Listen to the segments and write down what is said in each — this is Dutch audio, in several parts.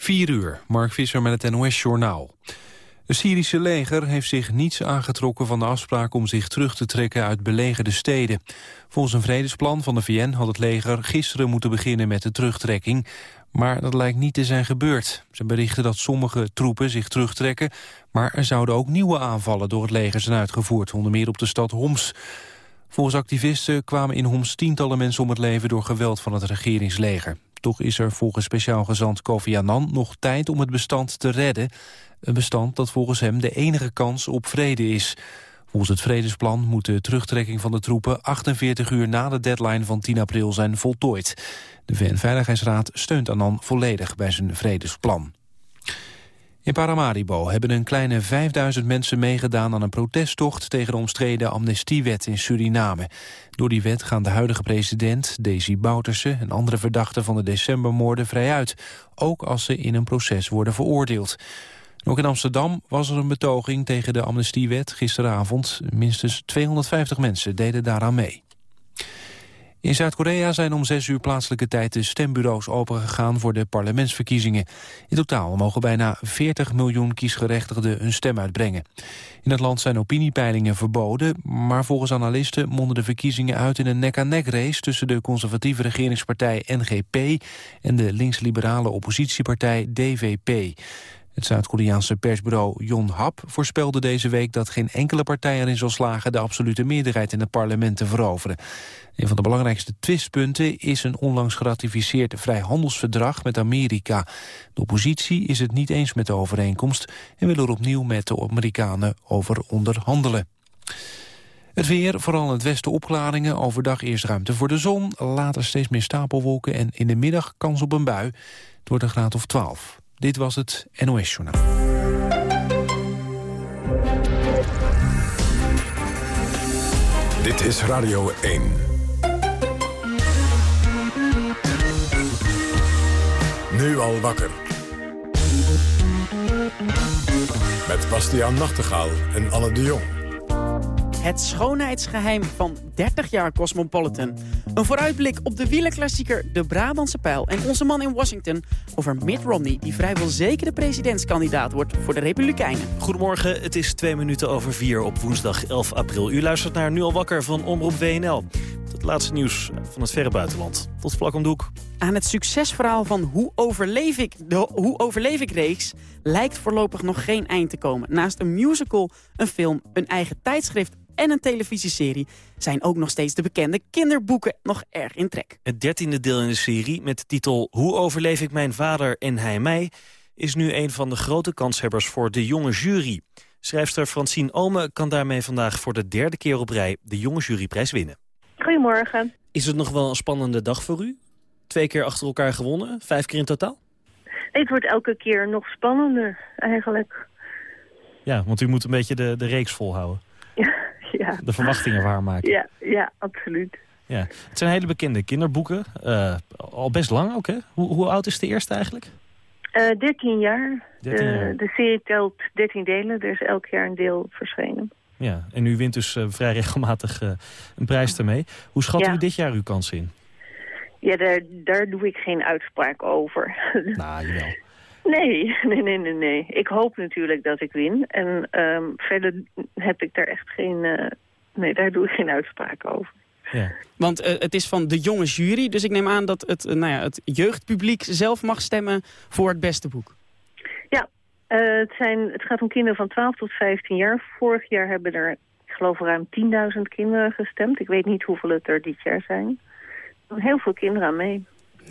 4 uur, Mark Visser met het NOS-journaal. Het Syrische leger heeft zich niets aangetrokken van de afspraak om zich terug te trekken uit belegerde steden. Volgens een vredesplan van de VN had het leger gisteren moeten beginnen met de terugtrekking. Maar dat lijkt niet te zijn gebeurd. Ze berichten dat sommige troepen zich terugtrekken, maar er zouden ook nieuwe aanvallen door het leger zijn uitgevoerd, onder meer op de stad Homs. Volgens activisten kwamen in Homs tientallen mensen om het leven door geweld van het regeringsleger. Toch is er volgens speciaal gezant Kofi Annan nog tijd om het bestand te redden. Een bestand dat volgens hem de enige kans op vrede is. Volgens het vredesplan moet de terugtrekking van de troepen 48 uur na de deadline van 10 april zijn voltooid. De VN-veiligheidsraad steunt Annan volledig bij zijn vredesplan. In Paramaribo hebben een kleine 5000 mensen meegedaan aan een protesttocht tegen de omstreden amnestiewet in Suriname. Door die wet gaan de huidige president, Desi Bouterse en andere verdachten van de decembermoorden vrij uit. Ook als ze in een proces worden veroordeeld. Ook in Amsterdam was er een betoging tegen de amnestiewet gisteravond. Minstens 250 mensen deden daaraan mee. In Zuid-Korea zijn om zes uur plaatselijke tijd de stembureaus opengegaan voor de parlementsverkiezingen. In totaal mogen bijna 40 miljoen kiesgerechtigden hun stem uitbrengen. In het land zijn opiniepeilingen verboden, maar volgens analisten monden de verkiezingen uit in een nek-aan-nek race tussen de conservatieve regeringspartij NGP en de links-liberale oppositiepartij DVP. Het Zuid-Koreaanse persbureau Yonhap voorspelde deze week dat geen enkele partij erin zal slagen de absolute meerderheid in het parlement te veroveren. Een van de belangrijkste twistpunten is een onlangs geratificeerd vrijhandelsverdrag met Amerika. De oppositie is het niet eens met de overeenkomst en wil er opnieuw met de Amerikanen over onderhandelen. Het weer, vooral in het westen opklaringen. Overdag eerst ruimte voor de zon, later steeds meer stapelwolken... en in de middag kans op een bui. Het wordt een graad of 12. Dit was het NOS Journaal. Dit is Radio 1. Nu al wakker. Met Bastiaan Nachtegaal en Anne de Jong. Het schoonheidsgeheim van 30 jaar Cosmopolitan. Een vooruitblik op de wielerklassieker De Brabantse Pijl. En onze man in Washington over Mitt Romney... die vrijwel zeker de presidentskandidaat wordt voor de Republikeinen. Goedemorgen, het is twee minuten over vier op woensdag 11 april. U luistert naar Nu al wakker van Omroep WNL. Het laatste nieuws van het verre buitenland. Tot vlak om doek. Aan het succesverhaal van Hoe overleef ik, de Hoe overleef ik reeks... lijkt voorlopig nog geen eind te komen. Naast een musical, een film, een eigen tijdschrift en een televisieserie... zijn ook nog steeds de bekende kinderboeken nog erg in trek. Het dertiende deel in de serie met de titel Hoe overleef ik mijn vader en hij mij... is nu een van de grote kanshebbers voor de jonge jury. Schrijfster Francine Ome kan daarmee vandaag voor de derde keer op rij... de jonge juryprijs winnen. Goedemorgen. Is het nog wel een spannende dag voor u? Twee keer achter elkaar gewonnen, vijf keer in totaal? Het wordt elke keer nog spannender, eigenlijk. Ja, want u moet een beetje de, de reeks volhouden. Ja, ja. De verwachtingen waarmaken. Ja, ja absoluut. Ja. Het zijn hele bekende kinderboeken. Uh, al best lang ook, hè? Hoe, hoe oud is de eerste eigenlijk? Uh, 13 jaar. 13 jaar. De, de serie telt 13 delen. Er is elk jaar een deel verschenen. Ja, en u wint dus uh, vrij regelmatig uh, een prijs ermee. Hoe schat Ja. u dit jaar uw kansen in? Ja, daar, daar doe ik geen uitspraak over. Nou, jawel. nee, nee, nee, nee, nee. Ik hoop natuurlijk dat ik win. En ehm, verder heb ik daar echt geen... eh, nee, daar doe ik geen uitspraak over. Ja. Want eh, het is van de jonge jury, dus ik neem aan dat het, eh, nou ja, het jeugdpubliek zelf mag stemmen voor het beste boek. Eh, het, zijn, het gaat om kinderen van 12 tot 15 jaar. Vorig jaar hebben er, ik geloof, ruim 10.000 kinderen gestemd. Ik weet niet hoeveel het er dit jaar zijn. Er doen heel veel kinderen aan mee.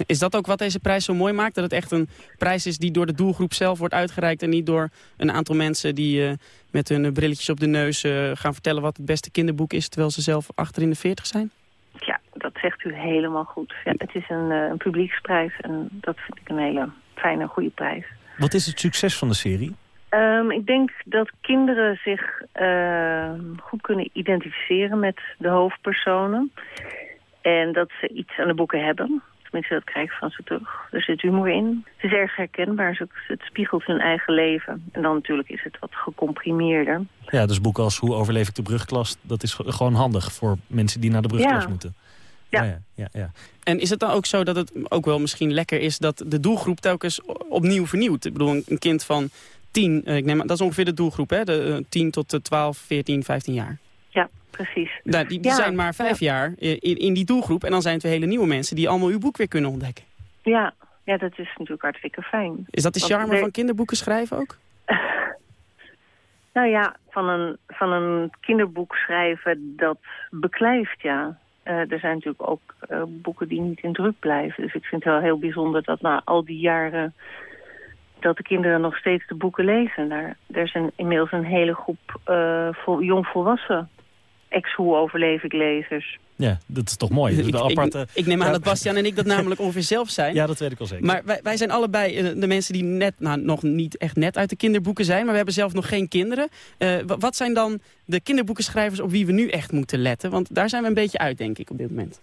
Is dat ook wat deze prijs zo mooi maakt? Dat het echt een prijs is die door de doelgroep zelf wordt uitgereikt... en niet door een aantal mensen die eh, met hun brilletjes op de neus eh, gaan vertellen... wat het beste kinderboek is, terwijl ze zelf achter in de 40 zijn? Ja, dat zegt u helemaal goed. Ja, het is een, een publieksprijs en dat vind ik een hele fijne, goede prijs. Wat is het succes van de serie? Ehm, ik denk dat kinderen zich ehm, goed kunnen identificeren met de hoofdpersonen. En dat ze iets aan de boeken hebben. Tenminste, dat krijg ik van ze terug. Er zit humor in. Het is erg herkenbaar. Het spiegelt hun eigen leven. En dan natuurlijk is het wat gecomprimeerder. Ja, dus boeken als Hoe overleef ik de brugklas... dat is gewoon handig voor mensen die naar de brugklas Ja. moeten. Ja. ja, ja, ja. En is het dan ook zo dat het ook wel misschien lekker is... dat de doelgroep telkens opnieuw vernieuwt? Ik bedoel, een kind van 10, ik neem, dat is ongeveer de doelgroep, hè? De, 10 tot de 12, 14, 15 jaar. Ja, precies. Nou, die die Ja, zijn maar vijf jaar in, in die doelgroep. En dan zijn het weer hele nieuwe mensen die allemaal uw boek weer kunnen ontdekken. Ja, ja dat is natuurlijk hartstikke fijn. Is dat de Want charme van kinderboeken schrijven ook? Nou ja, van een, van een kinderboek schrijven, dat beklijft, ja. Eh, er zijn natuurlijk ook eh, boeken die niet in druk blijven. Dus ik vind het wel heel bijzonder dat na al die jaren... dat de kinderen nog steeds de boeken lezen. Daar, er is inmiddels een hele groep eh vol, ex-hoe overleef ik lezers. ja, dat is toch mooi. Ik, ik- aparte... ik neem aan dat Bastiaan en ik dat namelijk ongeveer zelf zijn. Ja, dat weet ik al zeker. Maar wij, wij zijn allebei eh, de mensen die net, nou, nog niet echt net uit de kinderboeken zijn. Maar we hebben zelf nog geen kinderen. Eh, wa- wat zijn dan de kinderboekenschrijvers op wie we nu echt moeten letten? Want daar zijn we een beetje uit, denk ik, op dit moment.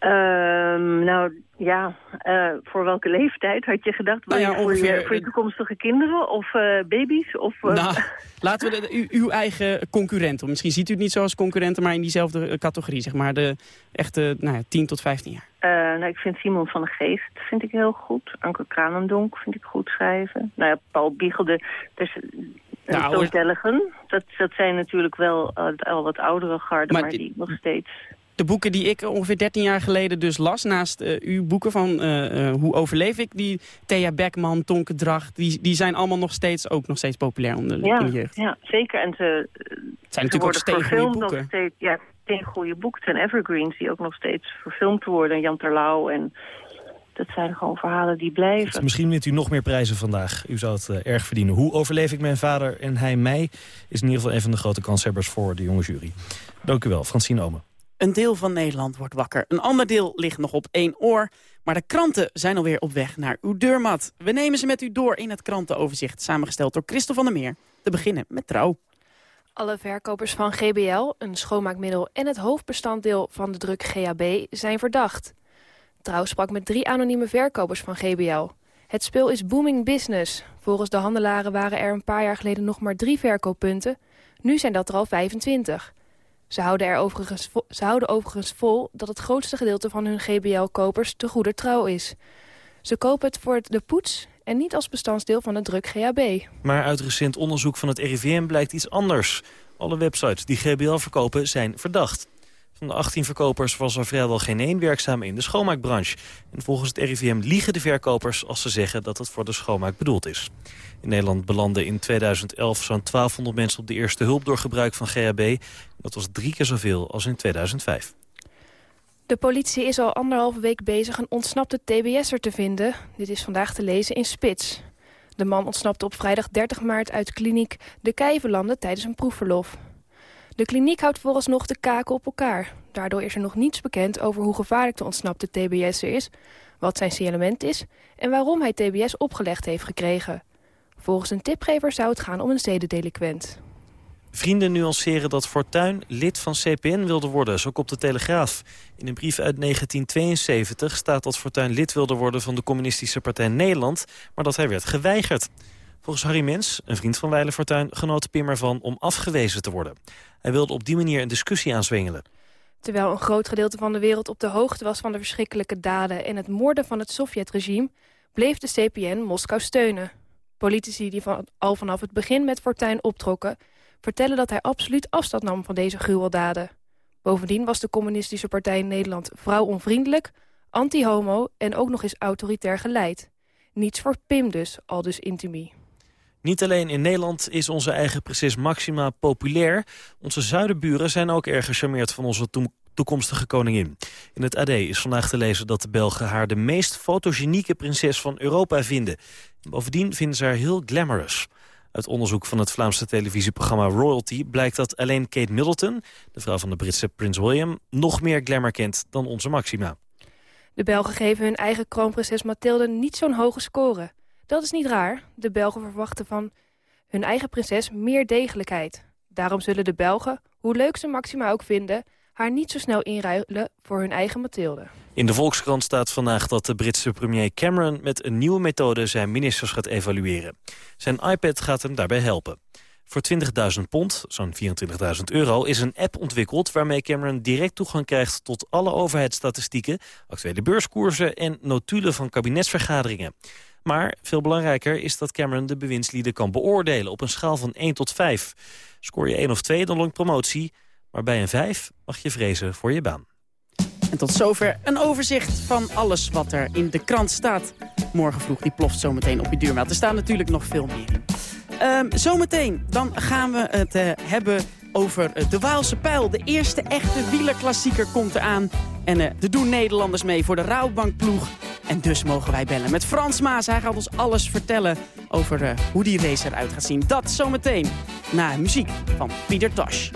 Ehm, nou ja, eh, voor welke leeftijd had je gedacht? Nou ja, voor, je, voor je de- toekomstige kinderen of eh, baby's? Of, eh, Nou, laten we de, u- uw eigen concurrenten. Misschien ziet u het niet zo als concurrenten, maar in diezelfde eh, categorie. Zeg maar de echte nou ja, 10 tot 15 jaar. Eh, nou, ik vind Simon van der Geest vind ik heel goed. Anke Kranendonk vind ik goed schrijven. Nou ja, Paul Biegelde. Dus, De Dellegen. Dat, dat zijn natuurlijk wel eh, al wat oudere garden, Maar die nog steeds... De boeken die ik ongeveer 13 jaar geleden dus las... naast eh, uw boeken van eh, eh, Hoe overleef ik... die Thea Beckman, Tonke Dracht... Die, die zijn allemaal nog steeds, ook nog steeds populair onder de, Ja, in de jeugd. ja, zeker. En ze, Het zijn ze natuurlijk ook worden steengoede verfilmd nog boeken. steeds. Ja, steen goede boeken. Zijn evergreens die ook nog steeds verfilmd worden. Jan Terlouw en... Dat zijn gewoon verhalen die blijven. Dus misschien wint u nog meer prijzen vandaag. U zou het erg verdienen. Hoe overleef ik mijn vader en hij mij... is in ieder geval een van de grote kanshebbers voor de jonge jury. Dank u wel, Francine Omen. Een deel van Nederland wordt wakker. Een ander deel ligt nog op één oor. Maar de kranten zijn alweer op weg naar uw deurmat. We nemen ze met u door in het krantenoverzicht. Samengesteld door Christel van der Meer. Te beginnen met Trouw. Alle verkopers van GBL, een schoonmaakmiddel en het hoofdbestanddeel van de druk GHB zijn verdacht. Trouw sprak met drie anonieme verkopers van GBL. Het speel is booming business. Volgens de handelaren waren er een paar jaar geleden nog maar drie verkooppunten. Nu zijn dat er al 25. Ze houden, er overigens vo- ze houden overigens vol dat het grootste gedeelte van hun GBL-kopers te goede trouw is. Ze kopen het voor de poets en niet als bestandsdeel van de druk GHB. Maar uit recent onderzoek van het RIVM blijkt iets anders. Alle websites die GBL verkopen zijn verdacht. Van de 18 verkopers was er vrijwel geen één werkzaam in de schoonmaakbranche. En volgens het RIVM liegen de verkopers als ze zeggen dat het voor de schoonmaak bedoeld is. In Nederland belanden in 2011 zo'n 1200 mensen op de eerste hulp door gebruik van GHB. Dat was drie keer zoveel als in 2005. De politie is al anderhalve week bezig een ontsnapte TBS'er te vinden. Dit is vandaag te lezen in Spits. De man ontsnapte op vrijdag 30 maart uit kliniek De Kijverlanden tijdens een proefverlof. De kliniek houdt vooralsnog de kaken op elkaar. Daardoor is er nog niets bekend over hoe gevaarlijk de ontsnapte TBS'er is, wat zijn signalement is en waarom hij TBS opgelegd heeft gekregen. Volgens een tipgever zou het gaan om een zedendeliquent. Vrienden nuanceren dat Fortuyn lid van CPN wilde worden, zo kopt de Telegraaf. In een brief uit 1972 staat dat Fortuyn lid wilde worden van de Communistische Partij Nederland, maar dat hij werd geweigerd. Volgens Harry Mens, een vriend van Weile Fortuyn, genoot Pim ervan om afgewezen te worden. Hij wilde op die manier een discussie aanzwengelen. Terwijl een groot gedeelte van de wereld op de hoogte was van de verschrikkelijke daden en het moorden van het Sovjetregime, bleef de CPN Moskou steunen. Politici die van, al vanaf het begin met Fortuyn optrokken, vertellen dat hij absoluut afstand nam van deze gruweldaden. Bovendien was de Communistische Partij in Nederland vrouwonvriendelijk, anti-homo en ook nog eens autoritair geleid. Niets voor Pim dus, al dus Intimi. Niet alleen in Nederland is onze eigen prinses Maxima populair. Onze zuidenburen zijn ook erg gecharmeerd van onze toekomstige koningin. In het AD is vandaag te lezen dat de Belgen haar de meest fotogenieke prinses van Europa vinden. Bovendien vinden ze haar heel glamorous. Uit onderzoek van het Vlaamse televisieprogramma Royalty blijkt dat alleen Kate Middleton, de vrouw van de Britse prins William, nog meer glamour kent dan onze Maxima. De Belgen geven hun eigen kroonprinses Mathilde niet zo'n hoge score. Dat is niet raar. De Belgen verwachten van hun eigen prinses meer degelijkheid. Daarom zullen de Belgen, hoe leuk ze Maxima ook vinden... haar niet zo snel inruilen voor hun eigen Mathilde. In de Volkskrant staat vandaag dat de Britse premier Cameron met een nieuwe methode zijn ministers gaat evalueren. Zijn iPad gaat hem daarbij helpen. Voor 20.000 pond, zo'n 24.000 euro, is een app ontwikkeld... waarmee Cameron direct toegang krijgt tot alle overheidsstatistieken... actuele beurskoersen en notulen van kabinetsvergaderingen. Maar veel belangrijker is dat Cameron de bewindslieden kan beoordelen... op een schaal van 1 tot 5. Scoor je 1 of 2, dan longt promotie. Maar bij een 5 mag je vrezen voor je baan. En tot zover een overzicht van alles wat er in de krant staat. Morgen vroeg, die ploft zometeen op je duurmaat. Er staan natuurlijk nog veel meer. Um, zometeen, dan gaan we het uh, hebben over uh, de Waalse Pijl. De eerste echte wielerklassieker komt eraan. En uh, er doen Nederlanders mee voor de Rouwbankploeg. En dus mogen wij bellen met Frans Maas. Hij gaat ons alles vertellen over hoe die race eruit gaat zien. Dat zometeen na muziek van Pieter Tosh.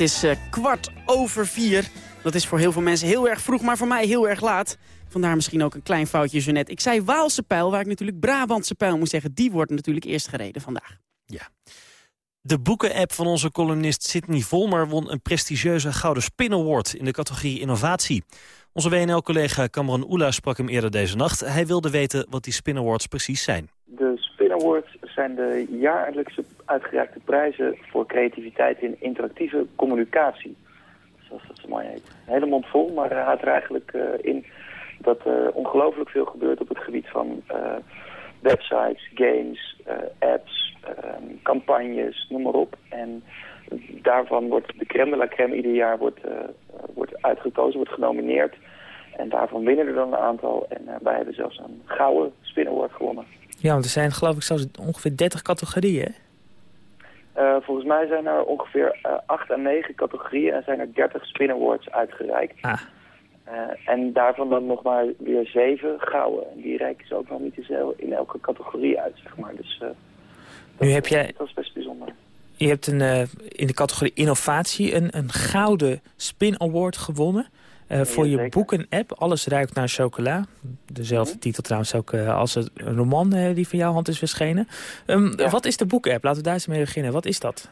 Het is uh, kwart over vier. Dat is voor heel veel mensen heel erg vroeg, maar voor mij heel erg laat. Vandaar misschien ook een klein foutje zo net. Ik zei Waalse pijl, waar ik natuurlijk Brabantse pijl moet zeggen. Die wordt natuurlijk eerst gereden vandaag. Ja. De boeken-app van onze columnist Sidney Volmer won een prestigieuze Gouden Spin Award in de categorie innovatie. Onze WNL-collega Cameron Oela sprak hem eerder deze nacht. Hij wilde weten wat die Spin Awards precies zijn. De Zijn de jaarlijkse uitgereikte prijzen voor creativiteit in interactieve communicatie. Zoals dat zo mooi heet. Hele vol, maar houdt er eigenlijk uh, in dat er ongelooflijk veel gebeurt op het gebied van uh, websites, games, apps, ehm, campagnes, noem maar op. En daarvan wordt de crème de la crème ieder jaar wordt, wordt uitgekozen, wordt genomineerd. En daarvan winnen er dan een aantal. En wij hebben zelfs een gouden Spin gewonnen. Ja, want er zijn geloof ik zelfs ongeveer 30 categorieën, volgens mij zijn er ongeveer uh, 8 à 9 categorieën en zijn er 30 Spin Awards uitgereikt. Ah. en daarvan dan nog maar weer 7 gouden. En die reiken ze ook nog niet in elke categorie uit, zeg maar. Dus nu heb jij... dat is best bijzonder. Je hebt een, in de categorie innovatie een, een gouden Spin Award gewonnen. Uh, voor je boeken-app, Alles ruikt naar chocola. Dezelfde mhm. titel trouwens ook uh, als een roman uh, die van jouw hand is verschenen. Um, ja. Wat is de boek-app? Laten we daar eens mee beginnen. Wat is dat?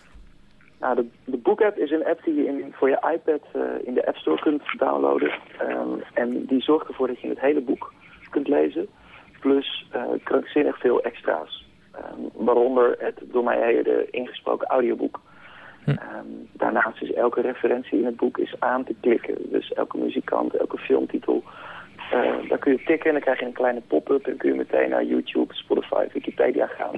Nou, de, de boek-app is een app die je in, voor je iPad in de App Store kunt downloaden. Um, en die zorgt ervoor dat je het hele boek kunt lezen. Plus krankzinnig veel extra's. Um, waaronder het door mij heerde ingesproken audioboek. Hm. Um, daarnaast is elke referentie in het boek is aan te klikken. Dus elke muzikant, elke filmtitel. Uh, daar kun je tikken en dan krijg je een kleine pop-up... en kun je meteen naar YouTube, Spotify, Wikipedia gaan.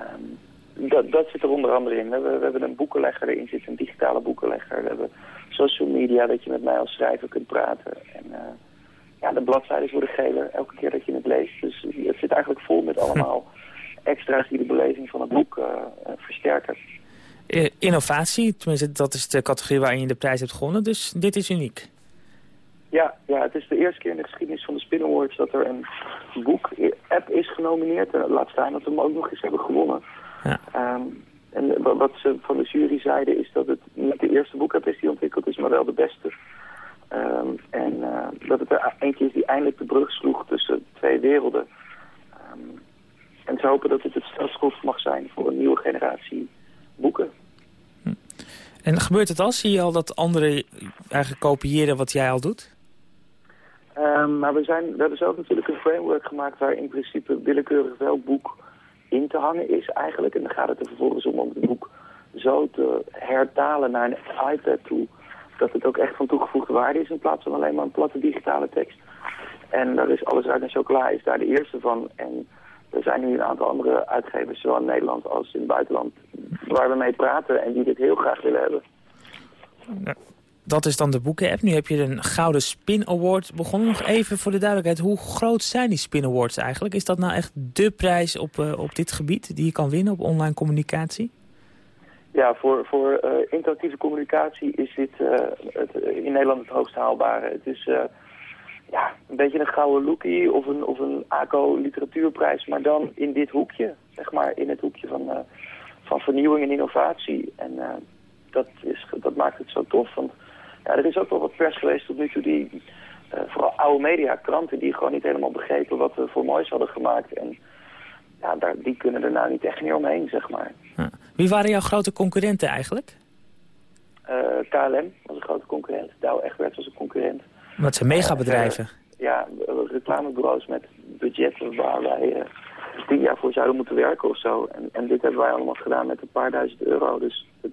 Um, dat, dat zit er onder andere in. We, we, hebben een boekenlegger erin zit, een digitale boekenlegger. We hebben social media, dat je met mij als schrijver kunt praten. En uh, ja, de bladzijden worden geler elke keer dat je het leest. Dus het zit eigenlijk vol met allemaal extra's die de beleving van het boek uh, versterken. Eh, innovatie, tenminste dat is de categorie waarin je de prijs hebt gewonnen, dus dit is uniek. Ja, ja, het is de eerste keer in de geschiedenis van de Spin Awards dat er een boek-app is genomineerd. Uh, laat staan dat we hem ook nog eens hebben gewonnen. Ja. Um, en wat ze van de jury zeiden is dat het niet de eerste boek-app is die ontwikkeld is, maar wel de beste. Um, en uh, dat het er eentje is die eindelijk de brug sloeg tussen twee werelden. Um, en ze hopen dat het het startschot mag zijn voor een nieuwe generatie boeken. Hm. En gebeurt het al? Zie je al dat anderen eigenlijk kopiëren wat jij al doet? Um, maar we, zijn, we hebben zelf natuurlijk een framework gemaakt waar in principe willekeurig wel boek in te hangen is eigenlijk. En dan gaat het er vervolgens om om het boek zo te hertalen naar een iPad toe... dat het ook echt van toegevoegde waarde is in plaats van alleen maar een platte digitale tekst. En daar is Alles uit en Chocola is daar de eerste van. En er zijn nu een aantal andere uitgevers, zowel in Nederland als in het buitenland, waar we mee praten en die dit heel graag willen hebben. Dat is dan de boeken-app. Nu heb je een Gouden Spin Award begonnen. Nog even voor de duidelijkheid, hoe groot zijn die Spin Awards eigenlijk? Is dat nou echt dé prijs op, uh, op dit gebied die je kan winnen op online communicatie? Ja, voor, voor uh, interactieve communicatie is dit uh, het, in Nederland het hoogst haalbare. Het is ja, een beetje een gouden lookie of een, of een ACO literatuurprijs, maar dan in dit hoekje, zeg maar, in het hoekje van, uh, van vernieuwing en innovatie. En uh, dat, is, dat maakt het zo tof, want ja, er is ook wel wat pers geweest tot nu toe die, uh, vooral oude media, kranten, die gewoon niet helemaal begrepen wat we voor moois hadden gemaakt. En ja, daar, die kunnen er nou niet echt meer omheen, zeg maar. Wie waren jouw grote concurrenten eigenlijk? KLM was een grote concurrent, Douw Egberts was een concurrent. Wat zijn megabedrijven? ja, reclamebureaus met budgetten waar wij uh, tien jaar voor zouden moeten werken of zo. En, en dit hebben wij allemaal gedaan met een paar duizend euro. Dus het,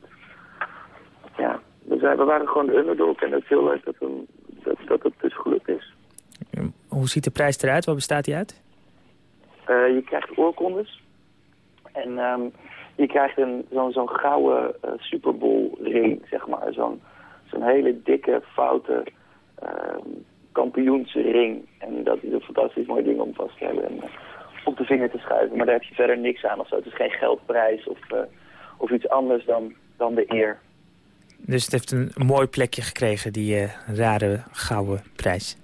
ja, we, zijn, we waren gewoon de underdog en het is heel leuk dat, een, dat, dat het dus gelukt is. Hoe ziet de prijs eruit? Waar bestaat die uit? Uh, je krijgt oorkondes. En um, je krijgt zo'n zo'n gouden uh, Super Bowl ring, zeg maar. Zo'n zo'n hele dikke, foute kampioensring. En dat is een fantastisch mooi ding om vast te hebben en uh, op de vinger te schuiven. Maar daar heb je verder niks aan of zo. Het is geen geldprijs of, uh, of iets anders dan, dan de eer. Dus het heeft een mooi plekje gekregen, die uh, rare gouden prijs.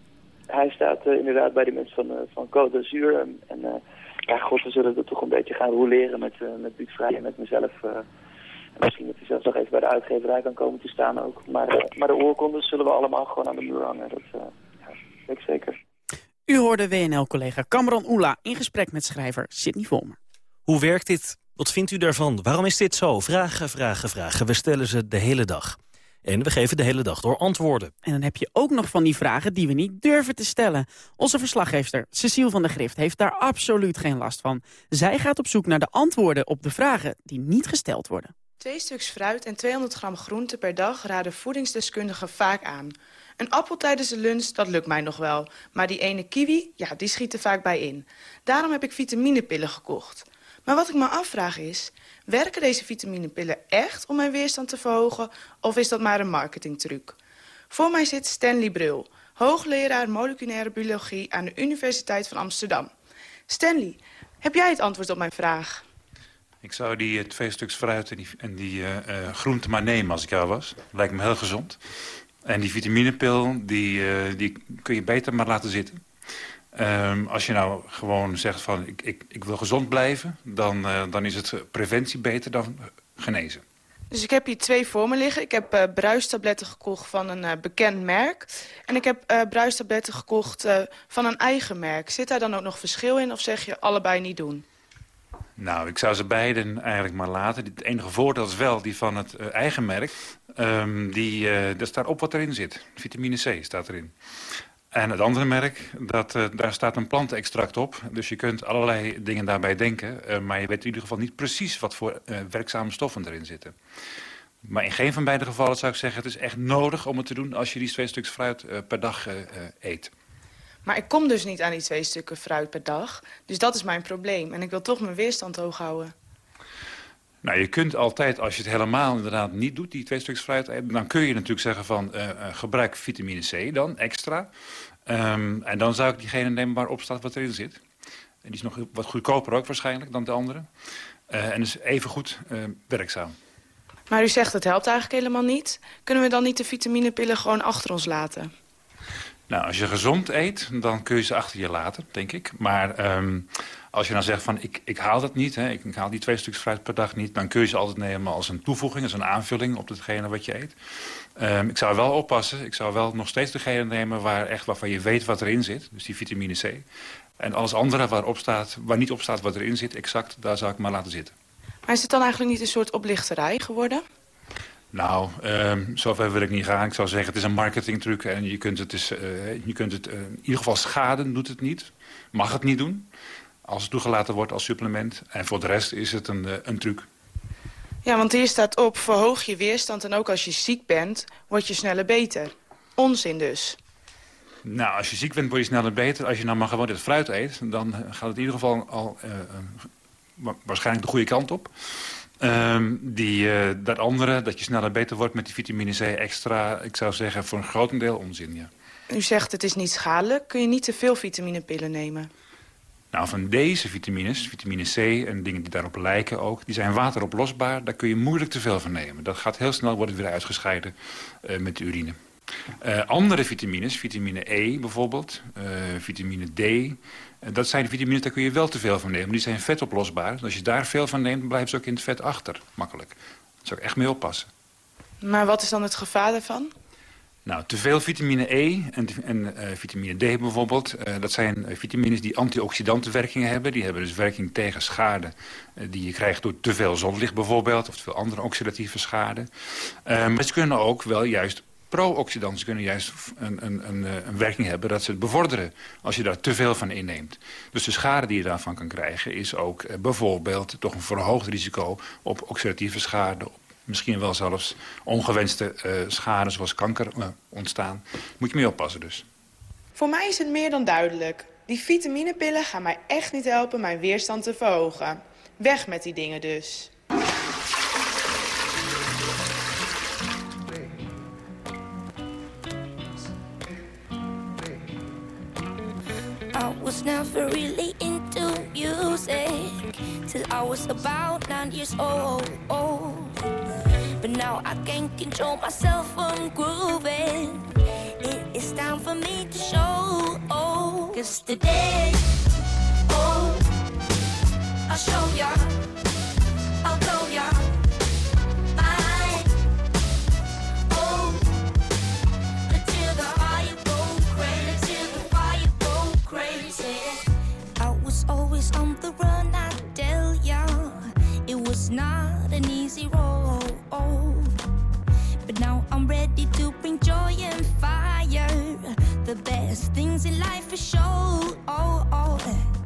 Hij staat inderdaad bij de mensen van, van Côte d'Azur. En, en ja, god, we zullen er toch een beetje gaan roleren met, met Buut Vrij en met mezelf Misschien dat hij zelfs nog even bij de uitgeverij kan komen te staan ook. Maar, uh, maar de oorkondes zullen we allemaal gewoon aan de muur hangen. Dat uh, ja, weet ik zeker. U hoorde WNL-collega Cameron Oela in gesprek met schrijver Sidney Volmer. Hoe werkt dit? Wat vindt u daarvan? Waarom is dit zo? Vragen, vragen, vragen. We stellen ze de hele dag. En we geven de hele dag door antwoorden. En dan heb je ook nog van die vragen die we niet durven te stellen. Onze verslaggever Cecile van der Grift heeft daar absoluut geen last van. Zij gaat op zoek naar de antwoorden op de vragen die niet gesteld worden. Twee stuks fruit en 200 gram groente per dag raden voedingsdeskundigen vaak aan. Een appel tijdens de lunch, dat lukt mij nog wel. Maar die ene kiwi, ja, die schiet er vaak bij in. Daarom heb ik vitaminepillen gekocht. Maar wat ik me afvraag is... werken deze vitaminepillen echt om mijn weerstand te verhogen... of is dat maar een marketingtruc? Voor mij zit Stanley Brul, hoogleraar moleculaire biologie aan de Universiteit van Amsterdam. Stanley, heb jij het antwoord op mijn vraag? Ik zou die uh, twee stuks fruit en die, en die uh, uh, groente maar nemen als ik jou was. Lijkt me heel gezond. En die vitaminepil, die, die kun je beter maar laten zitten. Um, als je nou gewoon zegt van ik, ik, ik wil gezond blijven... Dan, dan is het preventie beter dan genezen. Dus ik heb hier twee voor me liggen. Ik heb bruistabletten gekocht van een bekend merk. En ik heb bruistabletten gekocht van een eigen merk. Zit daar dan ook nog verschil in of zeg je allebei niet doen? Nou, ik zou ze beiden eigenlijk maar laten. Het enige voordeel is wel die van het eigen merk. Um, die, daar staat op wat erin zit. Vitamine C staat erin. En het andere merk, dat, uh, daar staat een plantenextract op. Dus je kunt allerlei dingen daarbij denken. Maar je weet in ieder geval niet precies wat voor werkzame stoffen erin zitten. Maar in geen van beide gevallen zou ik zeggen... het is echt nodig om het te doen als je die twee stuks fruit per dag eet. Maar ik kom dus niet aan die twee stukken fruit per dag. Dus dat is mijn probleem. En ik wil toch mijn weerstand hoog houden. Nou, je kunt altijd, als je het helemaal inderdaad niet doet, die twee stuks fruit, dan kun je natuurlijk zeggen van uh, gebruik vitamine C dan, extra. Um, en dan zou ik diegene nemen waarop staat wat erin zit. En die is nog wat goedkoper ook waarschijnlijk dan de andere. Uh, en is even goed uh, werkzaam. Maar u zegt het helpt eigenlijk helemaal niet. Kunnen we dan niet de vitaminepillen gewoon achter ons laten? Nou, als je gezond eet, dan kun je ze achter je laten, denk ik. Maar um, als je dan zegt van ik, ik haal dat niet, hè, ik, haal die twee stukjes fruit per dag niet... dan kun je ze altijd nemen als een toevoeging, als een aanvulling op hetgene wat je eet. Um, ik zou wel oppassen, ik zou wel nog steeds degene nemen waar echt, waarvan je weet wat erin zit. Dus die vitamine C. En alles andere waarop staat, waar niet op staat wat erin zit, exact, daar zou ik maar laten zitten. Maar is het dan eigenlijk niet een soort oplichterij geworden? Nou, um, zover wil ik niet gaan. Ik zou zeggen, het is een marketingtruc en je kunt het, dus, uh, je kunt het uh, in ieder geval schaden, doet het niet. Mag het niet doen, als het toegelaten wordt als supplement. En voor de rest is het een, uh, een truc. Ja, want hier staat op, verhoog je weerstand en ook als je ziek bent, word je sneller beter. Onzin dus. Nou, als je ziek bent, word je sneller beter. Als je nou maar gewoon dit fruit eet, dan gaat het in ieder geval al waarschijnlijk de goede kant op. Um, die, uh, dat andere, dat je sneller beter wordt met die vitamine C extra... ik zou zeggen voor een grotendeel onzin, ja. U zegt het is niet schadelijk. Kun je niet te veel vitaminepillen nemen? Nou, van deze vitamines, vitamine C en dingen die daarop lijken ook... die zijn wateroplosbaar, daar kun je moeilijk te veel van nemen. Dat gaat heel snel worden weer uitgescheiden uh, met de urine. Uh, andere vitamines, vitamine E bijvoorbeeld, uh, vitamine D... Uh, dat zijn de vitamines, daar kun je wel te veel van nemen. Die zijn vetoplosbaar. Dus als je daar veel van neemt, dan blijven ze ook in het vet achter. Makkelijk. Daar zou ik echt mee oppassen. Maar wat is dan het gevaar daarvan? Nou, te veel vitamine E en, en vitamine D bijvoorbeeld... Dat zijn vitamines die antioxidantenwerkingen hebben. Die hebben dus werking tegen schade die je krijgt door te veel zonlicht bijvoorbeeld... of te veel andere oxidatieve schade. maar ze kunnen ook wel juist pro-oxidanten kunnen juist een, een, een, een, werking hebben dat ze het bevorderen als je daar te veel van inneemt. Dus de schade die je daarvan kan krijgen is ook uh, bijvoorbeeld toch een verhoogd risico op oxidatieve schade, misschien wel zelfs ongewenste uh, schade zoals kanker ontstaan. Moet je mee oppassen dus. Voor mij is het meer dan duidelijk. Die vitaminepillen gaan mij echt niet helpen mijn weerstand te verhogen. Weg met die dingen dus. Never really into music till I was about nine years old. But now I can't control myself from grooving. It is time for me to show. Cause today, oh, I'll show ya. I'll blow ya. Always on the run, I tell ya. It was not an easy road. But now I'm ready to bring joy and fire. The best things in life are sure. Oh, oh.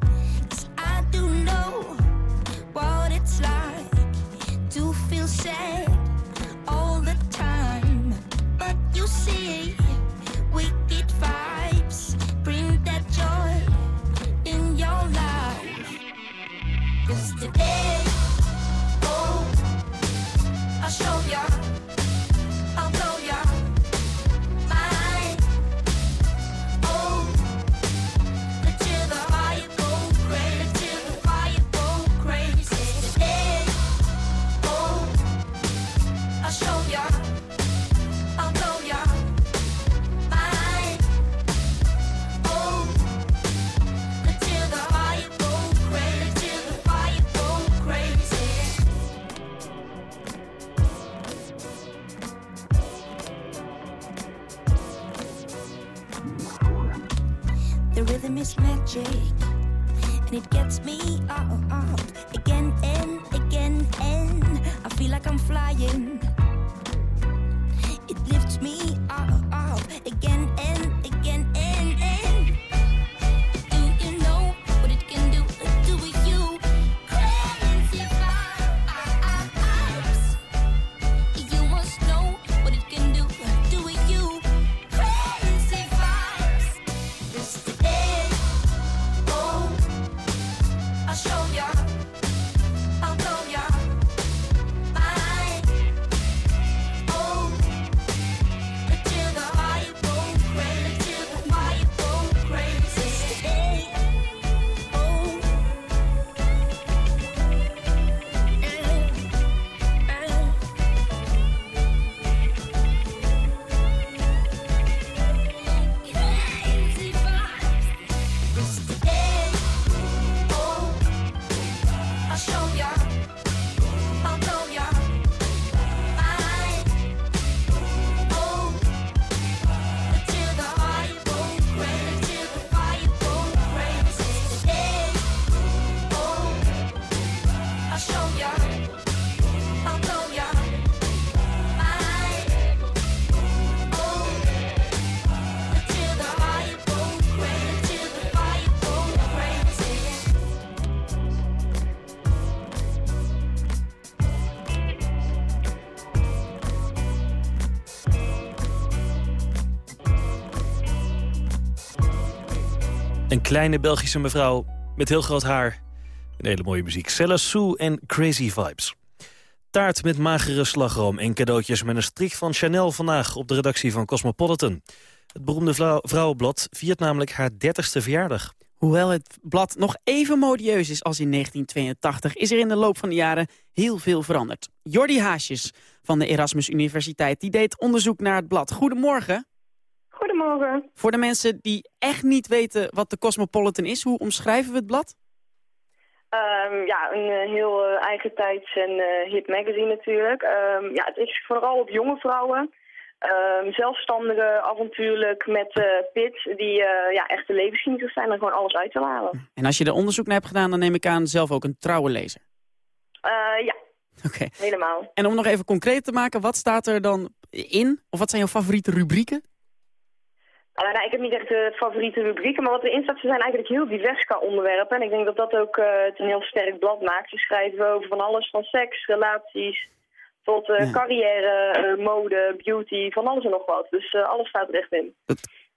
Kleine Belgische mevrouw met heel groot haar. Een hele mooie muziek. Cella Sue en Crazy Vibes. Taart met magere slagroom en cadeautjes met een strik van Chanel vandaag op de redactie van Cosmopolitan. Het beroemde vrouw- vrouwenblad viert namelijk haar 30ste verjaardag. Hoewel het blad nog even modieus is als in 1982... is er in de loop van de jaren heel veel veranderd. Jordi Haasjes van de Erasmus Universiteit die deed onderzoek naar het blad. Goedemorgen. Goedemorgen. Voor de mensen die echt niet weten wat de Cosmopolitan is... hoe omschrijven we het blad? Ehm, ja, een eh, heel eh, eigentijds en eh, hip magazine natuurlijk. Ehm, ja, het is vooral op jonge vrouwen. Ehm zelfstandigen, avontuurlijk, met pit, die ja, echte levensgenieters zijn en gewoon alles uit te halen. En als je er onderzoek naar hebt gedaan... dan neem ik aan zelf ook een trouwe lezer. Ja, Oké. helemaal. En om nog even concreet te maken, wat staat er dan in? Of wat zijn jouw favoriete rubrieken? Eh, nou, ik heb niet echt de favoriete rubrieken, maar wat erin staat, ze zijn eigenlijk heel divers qua onderwerpen. En ik denk dat dat ook eh, het een heel sterk blad maakt. Ze schrijven over van alles, van seks, relaties, tot eh, Ja. carrière, eh, mode, beauty, van alles en nog wat. Dus eh, alles staat er echt in.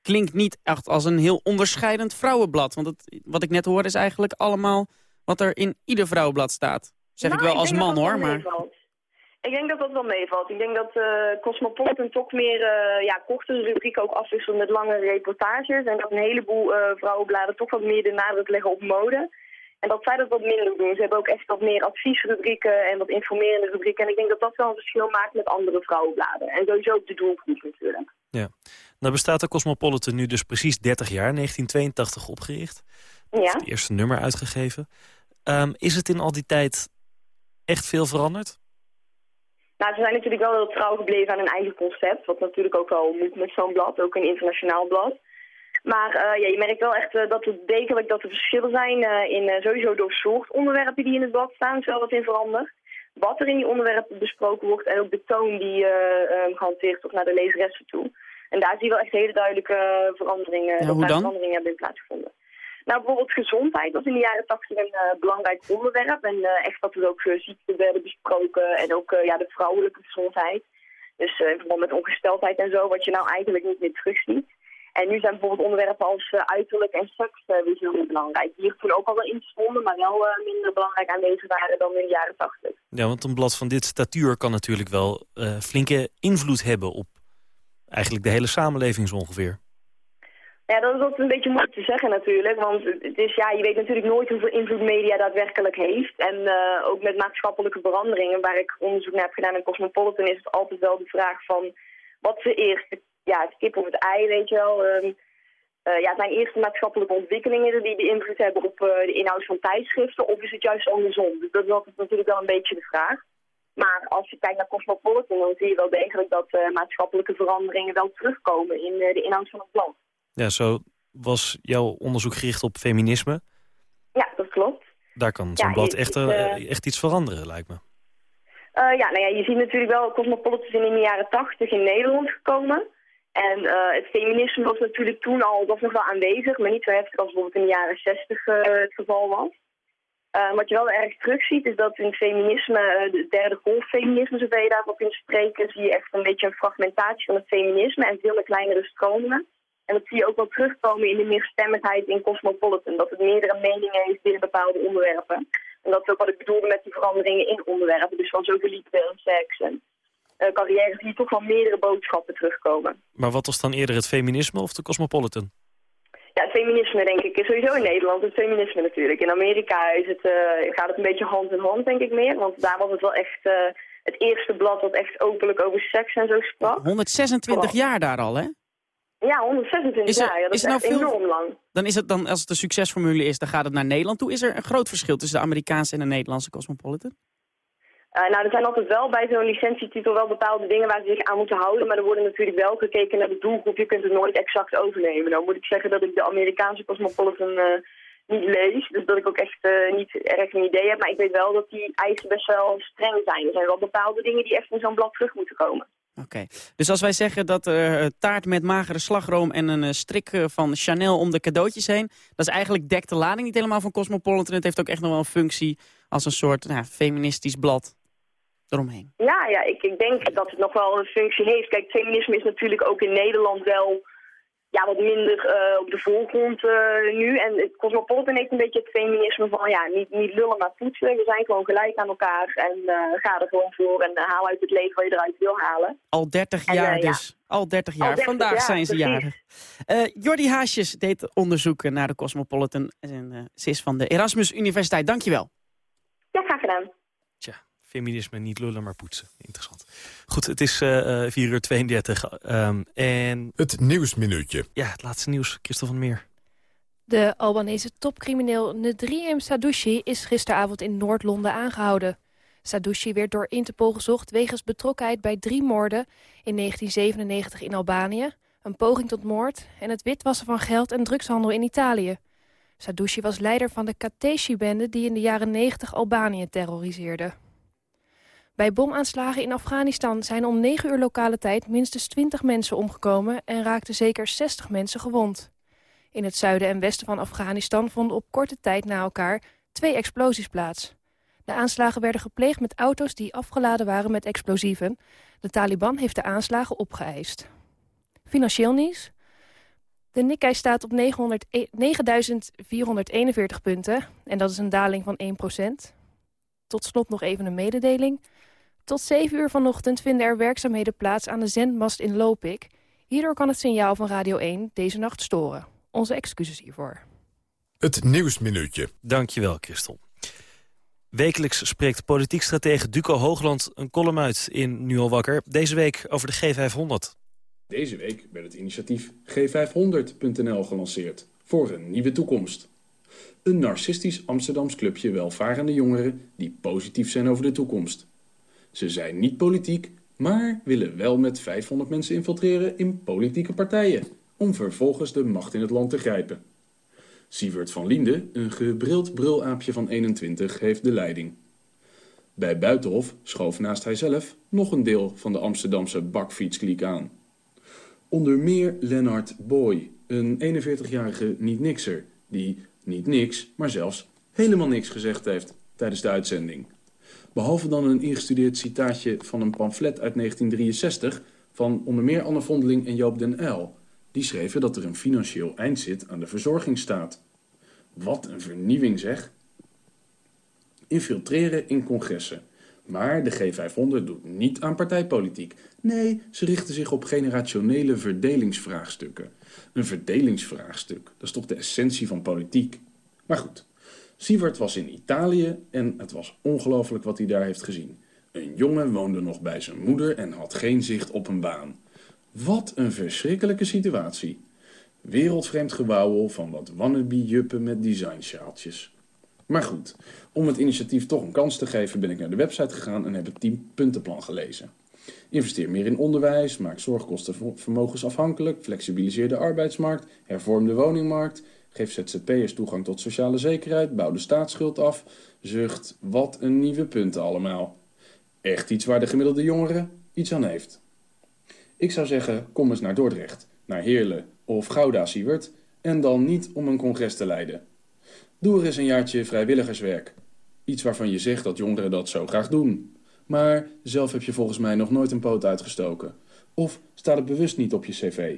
Klinkt niet echt als een heel onderscheidend vrouwenblad. Want het, wat ik net hoorde is eigenlijk allemaal wat er in ieder vrouwenblad staat. Zeg Nou, ik wel als man hoor, maar... Ik denk dat dat wel meevalt. Ik denk dat eh Cosmopolitan toch meer eh ja, korte rubrieken ook afwisselt met lange reportages. En dat een heleboel eh, vrouwenbladen toch wat meer de nadruk leggen op mode. En dat zij dat wat minder doen. Ze hebben ook echt wat meer adviesrubrieken en wat informerende rubrieken. En ik denk dat dat wel een verschil maakt met andere vrouwenbladen. En sowieso ook de doelgroep natuurlijk. Ja. Nou bestaat de Cosmopolitan nu dus precies 30 jaar, 1982 opgericht. Ja. Het eerste nummer uitgegeven. Ehm, is het in al die tijd echt veel veranderd? Nou, ze zijn natuurlijk wel heel trouw gebleven aan hun eigen concept. Wat natuurlijk ook wel moet met zo'n blad, ook een internationaal blad. Maar eh, ja, je merkt wel echt eh, dat er degelijk dat er verschillen zijn eh, in sowieso door soort onderwerpen die in het blad staan, is wel wat in veranderd. Wat er in die onderwerpen besproken wordt en ook de toon die eh, gehanteerd wordt naar de lezeressen toe. En daar zie je wel echt hele duidelijke veranderingen, Ja, hoe dan? veranderingen hebben plaatsgevonden. Nou, bijvoorbeeld gezondheid was in de jaren tachtig een eh, belangrijk onderwerp. En eh, echt dat er ook eh, ziekten werden besproken en ook ja, de vrouwelijke gezondheid. Dus in verband met ongesteldheid en zo, wat je nou eigenlijk niet meer terugziet. En nu zijn bijvoorbeeld onderwerpen als uiterlijk en seks weer heel belangrijk. Die toen ook al wel in stonden, maar wel minder belangrijk aanwezig waren dan in de jaren tachtig. Ja, want een blad van dit statuur kan natuurlijk wel flinke invloed hebben op eigenlijk de hele samenleving zo ongeveer. Ja, dat is altijd een beetje moeilijk te zeggen natuurlijk. Want het is, ja, je weet natuurlijk nooit hoeveel invloed media daadwerkelijk heeft. En eh, ook met maatschappelijke veranderingen, waar ik onderzoek naar heb gedaan in Cosmopolitan, is het altijd wel de vraag van wat ze eerst, ja, het kip of het ei, weet je wel. Ehm, eh, ja, zijn eerst de maatschappelijke ontwikkelingen die beïnvloed hebben op eh, de inhoud van tijdschriften, of is het juist andersom? Dus dat is altijd natuurlijk wel een beetje de vraag. Maar als je kijkt naar Cosmopolitan, dan zie je wel degelijk dat maatschappelijke veranderingen wel terugkomen in de inhoud van het blad. Ja, zo was jouw onderzoek gericht op feminisme. Ja, dat klopt. Daar kan zo'n Ja, blad echt, eh, eh, echt iets veranderen, lijkt me. Eh, ja, nou ja, je ziet natuurlijk wel, Cosmopolitan is in de jaren tachtig in Nederland gekomen. En het feminisme was natuurlijk toen al, was nog wel aanwezig, maar niet zo heftig als bijvoorbeeld in de jaren zestig het geval was. Wat je wel erg terug ziet, is dat in het feminisme, de derde golffeminisme, zoveel je daarvan kunt spreken, zie je echt een beetje een fragmentatie van het feminisme en veel kleinere stromingen. En dat zie je ook wel terugkomen in de meerstemmigheid in Cosmopolitan. Dat het meerdere meningen heeft binnen bepaalde onderwerpen. En dat is ook wat ik bedoelde met die veranderingen in onderwerpen. Dus van zoveel liefde en seks en eh, carrière zie je toch wel meerdere boodschappen terugkomen. Maar wat was dan eerder het feminisme of de Cosmopolitan? Ja, het feminisme denk ik is sowieso in Nederland het feminisme natuurlijk. In Amerika is het, eh, gaat het een beetje hand in hand denk ik meer. Want daar was het wel echt eh, het eerste blad dat echt openlijk over seks en zo sprak. 126 jaar daar al, hè? Ja, 126 Is er- jaar. Ja, dat is is, nou veel- enorm lang. Dan is het dan, als het een succesformule is, dan gaat het naar Nederland toe. Is er een groot verschil tussen de Amerikaanse en de Nederlandse Cosmopolitan? Eh, nou, er zijn altijd wel bij zo'n licentietitel wel bepaalde dingen waar ze zich aan moeten houden. Maar er worden natuurlijk wel gekeken naar de doelgroep. Je kunt het nooit exact overnemen. Nou moet ik zeggen dat ik de Amerikaanse Cosmopolitan eh, niet lees. Dus dat ik ook echt eh, niet erg een idee heb. Maar ik weet wel dat die eisen best wel streng zijn. Er zijn wel bepaalde dingen die echt in zo'n blad terug moeten komen. Oké. Dus als wij zeggen dat er taart met magere slagroom en een eh, strik eh, van Chanel om de cadeautjes heen... dat is eigenlijk dekt de lading niet helemaal van Cosmopolitan. Het heeft ook echt nog wel een functie als een soort nou, feministisch blad eromheen. Ja, ja ik, ik denk dat het nog wel een functie heeft. Kijk, feminisme is natuurlijk ook in Nederland wel ja, wat minder eh, op de voorgrond eh, nu. En het Cosmopolitan heeft een beetje het feminisme van ja, niet, niet lullen maar poetsen. We zijn gewoon gelijk aan elkaar en eh, ga er gewoon voor en haal uit het leven wat je eruit wil halen. Al 30 En, jaar ja. dus. Al 30 Al jaar. 30 Vandaag jaar, zijn ze precies. jarig. Jordi Haasjes deed onderzoek naar de Cosmopolitan. En, ze is van de Erasmus Universiteit. Dankjewel. Ja, graag gedaan. Feminisme, niet lullen, maar poetsen. Interessant. Goed, het is eh, eh, 4 uur 32. ehm, en Het Nieuwsminuutje. ja, het laatste nieuws. Christel van Meer. De Albanese topcrimineel Nedriem Sadouchi is gisteravond in Noord-Londen aangehouden. Sadouchi werd door Interpol gezocht wegens betrokkenheid bij drie moorden in 1997 in Albanië, een poging tot moord en het witwassen van geld en drugshandel in Italië. Sadouchi was leider van de Kateshi-bende die in de jaren 90 Albanië terroriseerde. Bij bomaanslagen in Afghanistan zijn om 9 uur lokale tijd minstens 20 mensen omgekomen en raakten zeker 60 mensen gewond. In het zuiden en westen van Afghanistan vonden op korte tijd na elkaar twee explosies plaats. De aanslagen werden gepleegd met auto's die afgeladen waren met explosieven. De Taliban heeft de aanslagen opgeëist. Financieel nieuws. De Nikkei staat op 900 e- 9.441 punten en dat is een daling van 1% Tot slot nog even een mededeling. Tot 7 uur vanochtend vinden er werkzaamheden plaats aan de zendmast in Lopik. Hierdoor kan het signaal van Radio 1 deze nacht storen. Onze excuses hiervoor. Het Nieuwsminuutje. Dankjewel, Christel. Wekelijks spreekt politiek stratege Duco Hoogland een column uit in Nu al wakker. Deze week over de G500. Deze week werd het initiatief G500.nl gelanceerd voor een nieuwe toekomst. Een narcistisch Amsterdams clubje welvarende jongeren die positief zijn over de toekomst. Ze zijn niet politiek, maar willen wel met 500 mensen infiltreren in politieke partijen, om vervolgens de macht in het land te grijpen. Sievert van Liende, een gebrild brulaapje van 21, heeft de leiding. Bij Buitenhof schoof naast hijzelf nog een deel van de Amsterdamse bakfietskliek aan. Onder meer Lennart Boy, een 41-jarige niet-nikser, die niet niks, maar zelfs helemaal niks gezegd heeft tijdens de uitzending. Behalve dan een ingestudeerd citaatje van een pamflet uit 1963 van onder meer Anne Vondeling en Joop den Uyl. Die schreven dat er een financieel eindzit aan de verzorgingsstaat. Wat een vernieuwing zeg! Infiltreren in congressen. Maar de G500 doet niet aan partijpolitiek. Nee, ze richten zich op generationele verdelingsvraagstukken. Een verdelingsvraagstuk, dat is toch de essentie van politiek. Maar goed, Sievert was in Italië en het was ongelooflijk wat hij daar heeft gezien. Een jongen woonde nog bij zijn moeder en had geen zicht op een baan. Wat een verschrikkelijke situatie. Wereldvreemd gewauwel van wat wannabe-juppen met designsjaaltjes. Maar goed, om het initiatief toch een kans te geven ben ik naar de website gegaan en heb het 10-puntenplan gelezen. Investeer meer in onderwijs, maak zorgkosten vermogensafhankelijk, flexibiliseer de arbeidsmarkt, hervorm de woningmarkt, geef ZZP'ers toegang tot sociale zekerheid, bouw de staatsschuld af. Zucht, wat een nieuwe punten allemaal. Echt iets waar de gemiddelde jongere iets aan heeft. Ik zou zeggen, kom eens naar Dordrecht, naar Heerlen of Gouda, Siewert, en dan niet om een congres te leiden. Doe er eens een jaartje vrijwilligerswerk. Iets waarvan je zegt dat jongeren dat zo graag doen. Maar zelf heb je volgens mij nog nooit een poot uitgestoken. Of staat het bewust niet op je cv.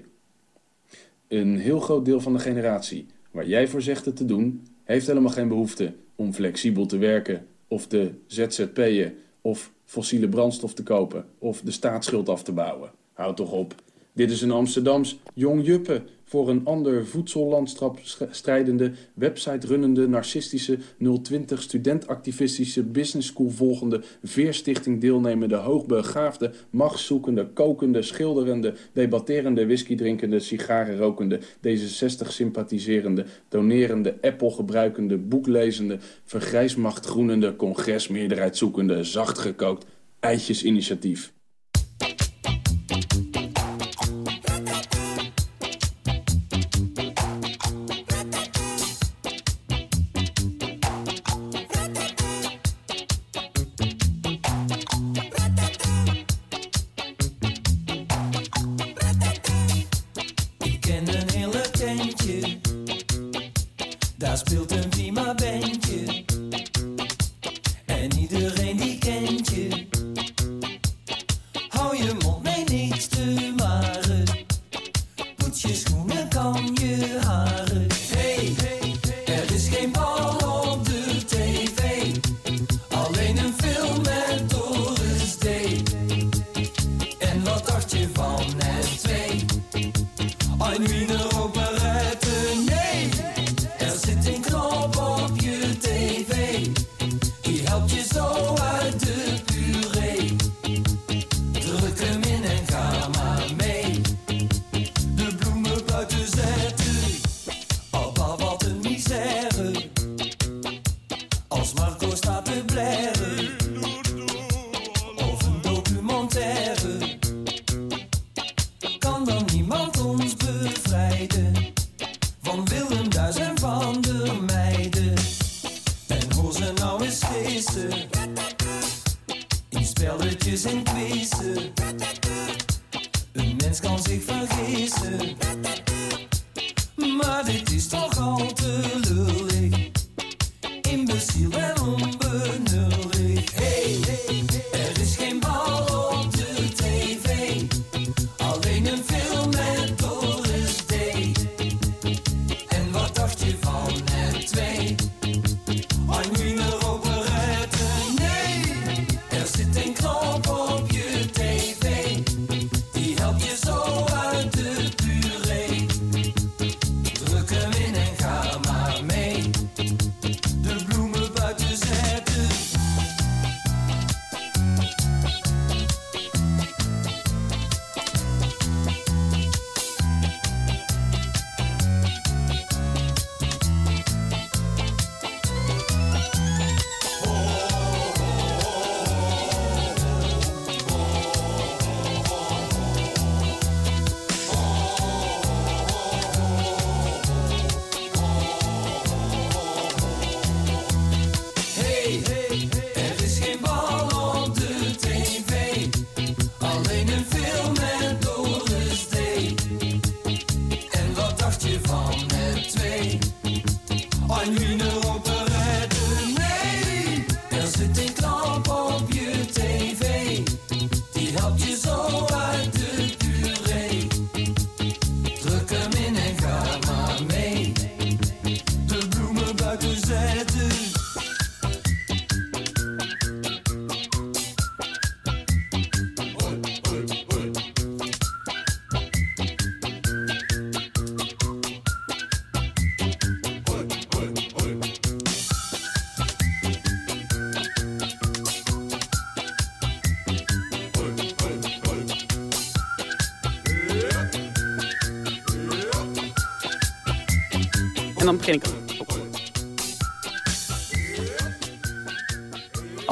Een heel groot deel van de generatie, waar jij voor zegt het te doen, heeft helemaal geen behoefte om flexibel te werken of de ZZP'en of fossiele brandstof te kopen of de staatsschuld af te bouwen. Houd toch op. Dit is een Amsterdams jong juppe voor een ander voedsellandschap strijdende, website-runnende, narcistische, 020 studentactivistische, business school volgende, veerstichting deelnemende, hoogbegaafde, machtszoekende, kokende, schilderende, debatterende, whisky-drinkende, sigaren rokende, D66 sympathiserende, donerende, Apple gebruikende, boeklezende, vergrijsmacht groenende, congresmeerderheid zoekende, zachtgekookt, eitjesinitiatief.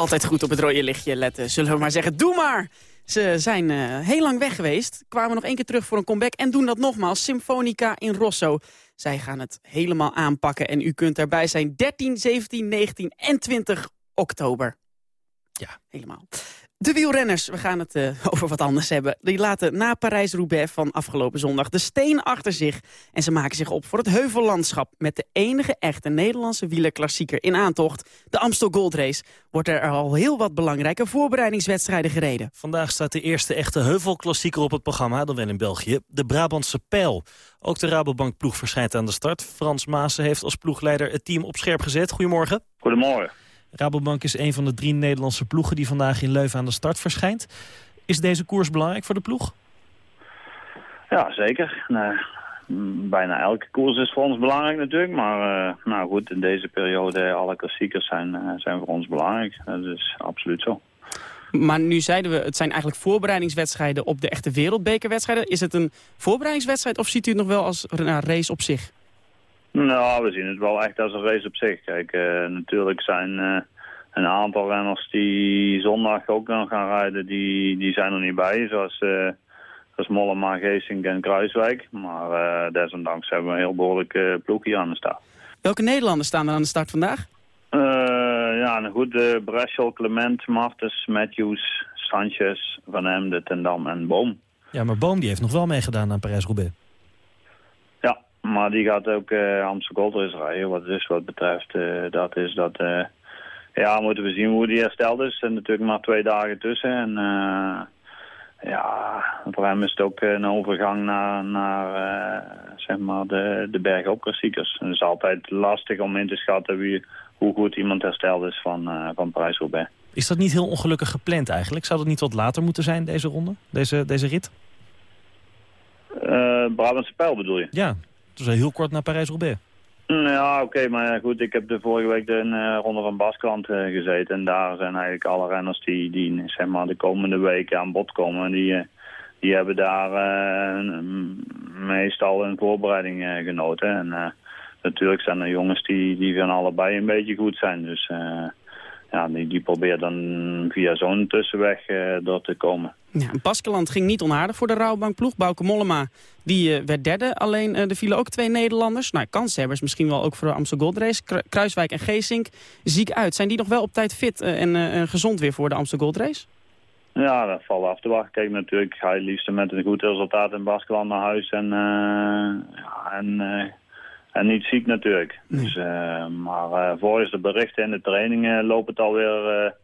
Altijd goed op het rode lichtje letten. Zullen we maar zeggen, doe maar! Ze zijn uh, heel lang weg geweest, kwamen nog één keer terug voor een comeback... en doen dat nogmaals, Symfonica in Rosso. Zij gaan het helemaal aanpakken en u kunt erbij zijn 13, 17, 19 en 20 oktober. Ja, helemaal. De wielrenners, we gaan het uh, over wat anders hebben. Die laten na Parijs-Roubaix van afgelopen zondag de steen achter zich. En ze maken zich op voor het heuvellandschap... met de enige echte Nederlandse wielerklassieker in aantocht. De Amstel Gold Race wordt er al heel wat belangrijke voorbereidingswedstrijden gereden. Vandaag staat de eerste echte heuvelklassieker op het programma, dan wel in België, de Brabantse Pijl. Ook de Rabobank-ploeg verschijnt aan de start. Frans Maassen heeft als ploegleider het team op scherp gezet. Goedemorgen. Goedemorgen. Rabobank is een van de drie Nederlandse ploegen die vandaag in Leuven aan de start verschijnt. Is deze koers belangrijk voor de ploeg? Ja, zeker. Nou, bijna elke koers is voor ons belangrijk natuurlijk. Maar uh, nou goed, in deze periode alle klassiekers zijn, uh, zijn voor ons belangrijk. Dat is absoluut zo. Maar nu zeiden we, het zijn eigenlijk voorbereidingswedstrijden op de echte wereldbekerwedstrijden. Is het een voorbereidingswedstrijd of ziet u het nog wel als een race op zich? Nou, we zien het wel echt als een race op zich. Kijk, uh, natuurlijk zijn uh, een aantal renners die zondag ook dan gaan rijden, die, die zijn er niet bij. Zoals, uh, zoals Mollema, Geesink en Kruiswijk. Maar desondanks hebben we een heel behoorlijk ploeg hier aan de start. Welke Nederlanders staan er aan de start vandaag? ja, nou goed, uh, Breschel, Clement, Martens, Matthews, Sanchez, Van Emden, Tendam en Boom. Ja, maar Boom die heeft nog wel meegedaan aan Parijs-Roubaix. Maar die gaat ook uh, Amsterdam Gold Race rijden. Wat dus wat betreft, uh, dat is dat... Uh, ja, moeten we zien hoe die hersteld is. Er natuurlijk maar twee dagen tussen. En ja, voor hem is het ook een overgang naar, naar zeg maar de, de bergopklassiekers. Het is altijd lastig om in te schatten wie, hoe goed iemand hersteld is van, van Parijs-Roubaix. Is dat niet heel ongelukkig gepland eigenlijk? Zou dat niet wat later moeten zijn, deze ronde? Deze, deze rit? Brabantse pijl bedoel je? Ja, dus heel kort naar Parijs-Roubaix. Ja, oké, maar goed, ik heb de vorige week de uh, Ronde van Baskeland uh, gezeten. En daar zijn eigenlijk alle renners die, die zeg maar, de komende weken aan bod komen. Die, uh, die hebben daar meestal een voorbereiding genoten. En natuurlijk zijn er jongens die, die van allebei een beetje goed zijn. Dus ja, die, die probeert dan via zo'n tussenweg door te komen. Ja, Baskeland ging niet onaardig voor de Rouwbankploeg. Bouke Mollema die, uh, werd derde. Alleen uh, er vielen ook twee Nederlanders. Nou, kanshebbers misschien wel ook voor de Amsterdam Gold Race. Kruiswijk en Geesink ziek uit. Zijn die nog wel op tijd fit uh, en gezond weer voor de Amsterdam Gold Race? Ja, dat valt af te wachten. Kijk, natuurlijk ga je liefst met een goed resultaat in Baskeland naar huis. En, ja, en, en niet ziek natuurlijk. Nee. Dus, maar volgens de berichten in de trainingen loopt het alweer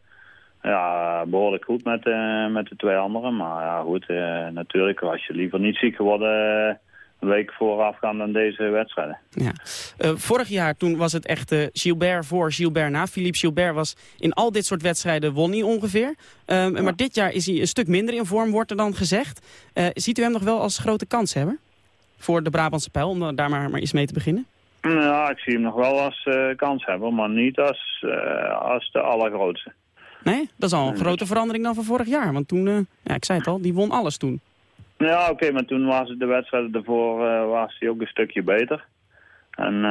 ja, behoorlijk goed met, uh, met de twee anderen. Maar ja, goed, uh, natuurlijk was je liever niet ziek geworden uh, een week voorafgaand aan deze wedstrijden. Ja. vorig jaar toen was het echt Gilbert voor Gilbert na. Philippe Gilbert was in al dit soort wedstrijden won hij ongeveer. Ja. Maar dit jaar is hij een stuk minder in vorm, wordt er dan gezegd. ziet u hem nog wel als grote kanshebber? Voor de Brabantse pijl, om daar maar, maar eens mee te beginnen? Ja, ik zie hem nog wel als kanshebber, maar niet als, als de allergrootste. Nee? Dat is al een grote verandering dan van vorig jaar. Want toen, uh, ja, ik zei het al, die won alles toen. Ja, oké, okay, maar toen was de wedstrijd ervoor uh, was hij ook een stukje beter. En uh,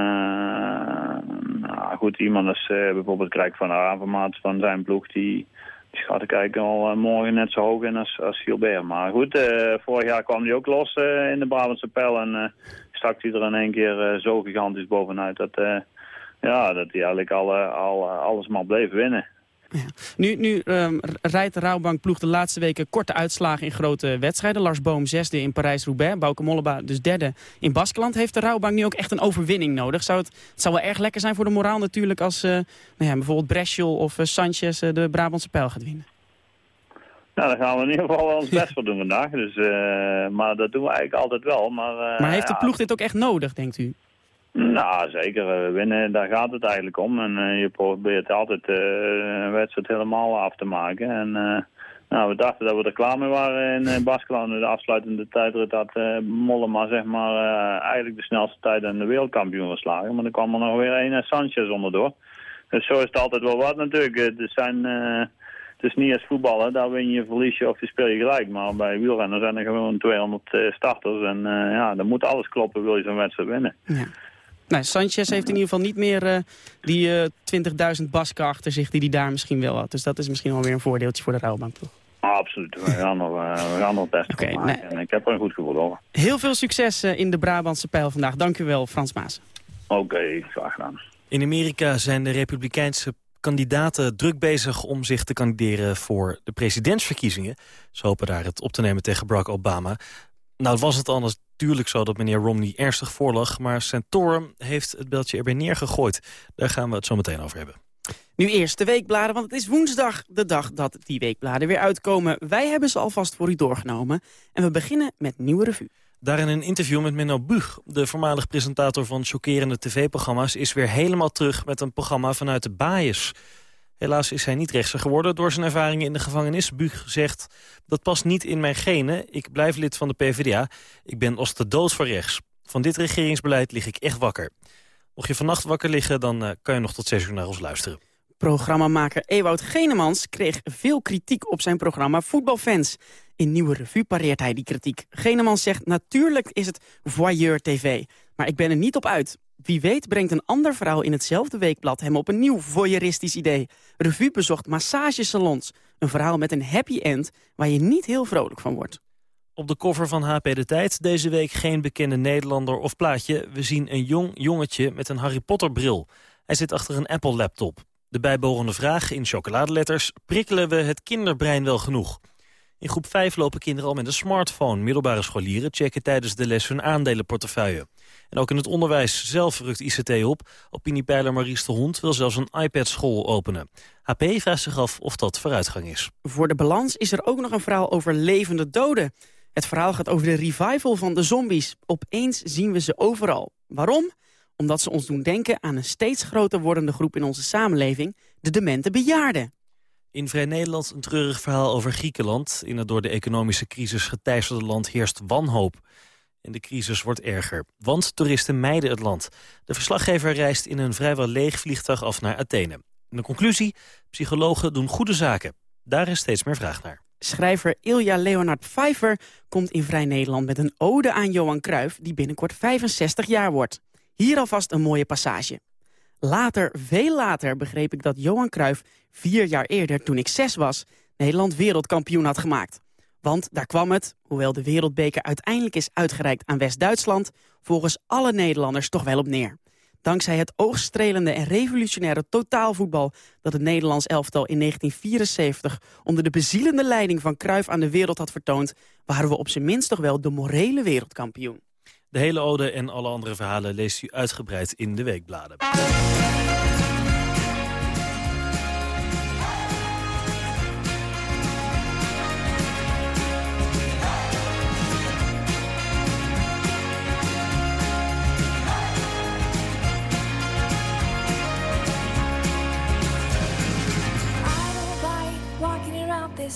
nou, goed, iemand als bijvoorbeeld Krijk van Avermaat van zijn ploeg, die, die gaat ik kijken al morgen net zo hoog in als, als Gilbert. Maar goed, vorig jaar kwam hij ook los in de Brabantse pijl en stak hij er in één keer zo gigantisch bovenuit dat, ja, dat hij eigenlijk al, al, alles maar bleef winnen. Ja. Nu, nu um, rijdt de Rouwbank ploeg de laatste weken korte uitslagen in grote wedstrijden. Lars Boom zesde in Parijs-Roubaix, Bauke Molleba dus derde in Baskeland. Heeft de Rouwbank nu ook echt een overwinning nodig? Zou het, het zou wel erg lekker zijn voor de moraal natuurlijk als uh, nou ja, bijvoorbeeld Breschel of uh, Sanchez uh, de Brabantse pijl gaat winnen. Nou, daar gaan we in ieder geval ons best voor doen vandaag. Dus, maar dat doen we eigenlijk altijd wel. Maar, maar heeft de ploeg dit ook echt nodig, denkt u? Nou, zeker. Uh, winnen, daar gaat het eigenlijk om. En uh, je probeert altijd uh, een wedstrijd helemaal af te maken. En nou, we dachten dat we er klaar mee waren in Baskeland. De afsluitende tijdrit had Mollema zeg maar, eigenlijk de snelste tijd en de wereldkampioen verslagen. Maar dan kwam er nog weer een Sanchez onderdoor. Dus zo is het altijd wel wat natuurlijk. Het, zijn, het is niet als voetballen, daar win je, verlies je of je speel je gelijk. Maar bij wielrennen zijn er gewoon 200 starters. En ja, dan moet alles kloppen, wil je zo'n wedstrijd winnen. Ja. Nou, Sanchez heeft in ieder geval niet meer uh, die uh, 20.000 basken achter zich die hij daar misschien wel had. Dus dat is misschien wel weer een voordeeltje voor de Rabobankploeg. Ah, absoluut. We gaan er, we gaan het beste van maken. En ik heb er een goed gevoel over. Heel veel succes uh, in de Brabantse pijl vandaag. Dank u wel, Frans Maas. Oké, okay, graag gedaan. In Amerika zijn de republikeinse kandidaten druk bezig om zich te kandideren voor de presidentsverkiezingen. Ze hopen daar het op te nemen tegen Barack Obama. Nou was het anders natuurlijk zo dat meneer Romney ernstig voorlag... maar Santorum heeft het beltje erbij neergegooid. Daar gaan we het zo meteen over hebben. Nu eerst de weekbladen, want het is woensdag de dag dat die weekbladen weer uitkomen. Wij hebben ze alvast voor u doorgenomen. En we beginnen met Nieuwe Revue. Daarin een interview met Menno Bug, de voormalig presentator van chockerende tv-programma's... is weer helemaal terug met een programma vanuit de baaiers. Helaas is hij niet rechtser geworden door zijn ervaringen in de gevangenis. Bug zegt, dat past niet in mijn genen. Ik blijf lid van de PvdA. Ik ben als de dood voor rechts. Van dit regeringsbeleid lig ik echt wakker. Mocht je vannacht wakker liggen, dan uh, kan je nog tot zes uur naar ons luisteren. Programmamaker Ewout Genemans kreeg veel kritiek op zijn programma Voetbalfans. In Nieuwe Revue pareert hij die kritiek. Genemans zegt, natuurlijk is het voyeur tv, maar ik ben er niet op uit. Wie weet brengt een ander verhaal in hetzelfde weekblad hem op een nieuw voyeuristisch idee. Revue bezocht massagesalons. Een verhaal met een happy end waar je niet heel vrolijk van wordt. Op de cover van HP De Tijd deze week geen bekende Nederlander of plaatje. We zien een jong jongetje met een Harry Potter bril. Hij zit achter een Apple laptop. De bijbehorende vraag in chocoladeletters... prikkelen we het kinderbrein wel genoeg? In groep 5 lopen kinderen al met een smartphone. Middelbare scholieren checken tijdens de les hun aandelenportefeuille. En ook in het onderwijs zelf rukt ICT op. Opiniepeiler Maries de Hond wil zelfs een iPad-school openen. HP vraagt zich af of dat vooruitgang is. Voor de balans is er ook nog een verhaal over levende doden. Het verhaal gaat over de revival van de zombies. Opeens zien we ze overal. Waarom? Omdat ze ons doen denken aan een steeds groter wordende groep in onze samenleving, de demente bejaarden. In Vrij Nederland een treurig verhaal over Griekenland. In het door de economische crisis geteisterde land heerst wanhoop. En de crisis wordt erger, want toeristen mijden het land. De verslaggever reist in een vrijwel leeg vliegtuig af naar Athene. En de conclusie? Psychologen doen goede zaken. Daar is steeds meer vraag naar. Schrijver Ilja Leonard Pfeiffer komt in Vrij Nederland met een ode aan Johan Cruijff... die binnenkort 65 jaar wordt. Hier alvast een mooie passage. Later, veel later, begreep ik dat Johan Cruijff vier jaar eerder, toen ik zes was, Nederland wereldkampioen had gemaakt. Want daar kwam het, hoewel de wereldbeker uiteindelijk is uitgereikt aan West-Duitsland, volgens alle Nederlanders toch wel op neer. Dankzij het oogstrelende en revolutionaire totaalvoetbal dat het Nederlands elftal in 1974 onder de bezielende leiding van Cruijff aan de wereld had vertoond, waren we op zijn minst toch wel de morele wereldkampioen. De hele ode en alle andere verhalen leest u uitgebreid in de weekbladen.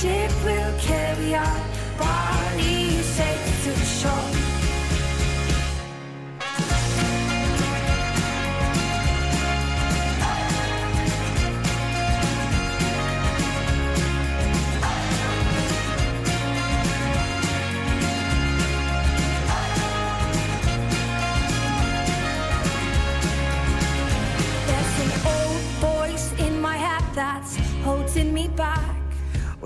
ship will carry our bodies safe to shore.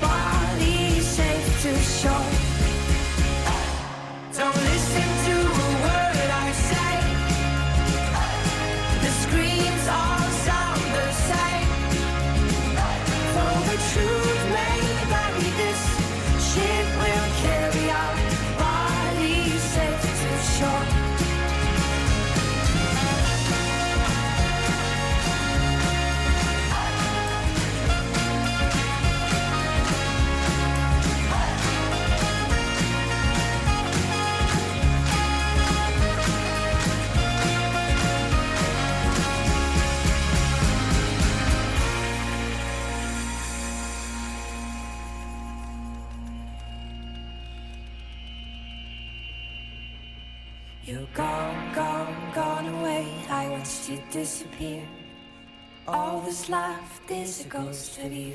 bodies safe to shore. Don't listen to night I watched you disappear. All that's left is a ghost of you.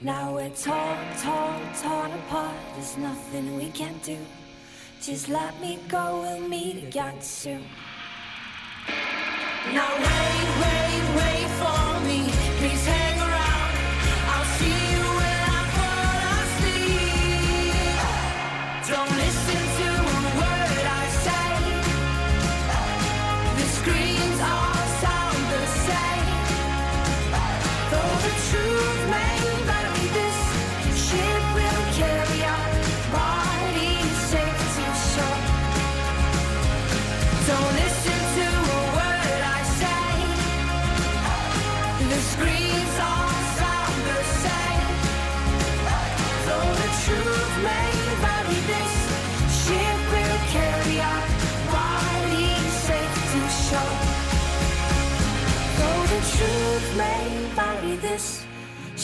Now we're torn, torn, torn apart. There's nothing we can do. Just let me go, we'll meet again soon. Now wait, wait, wait for me. Please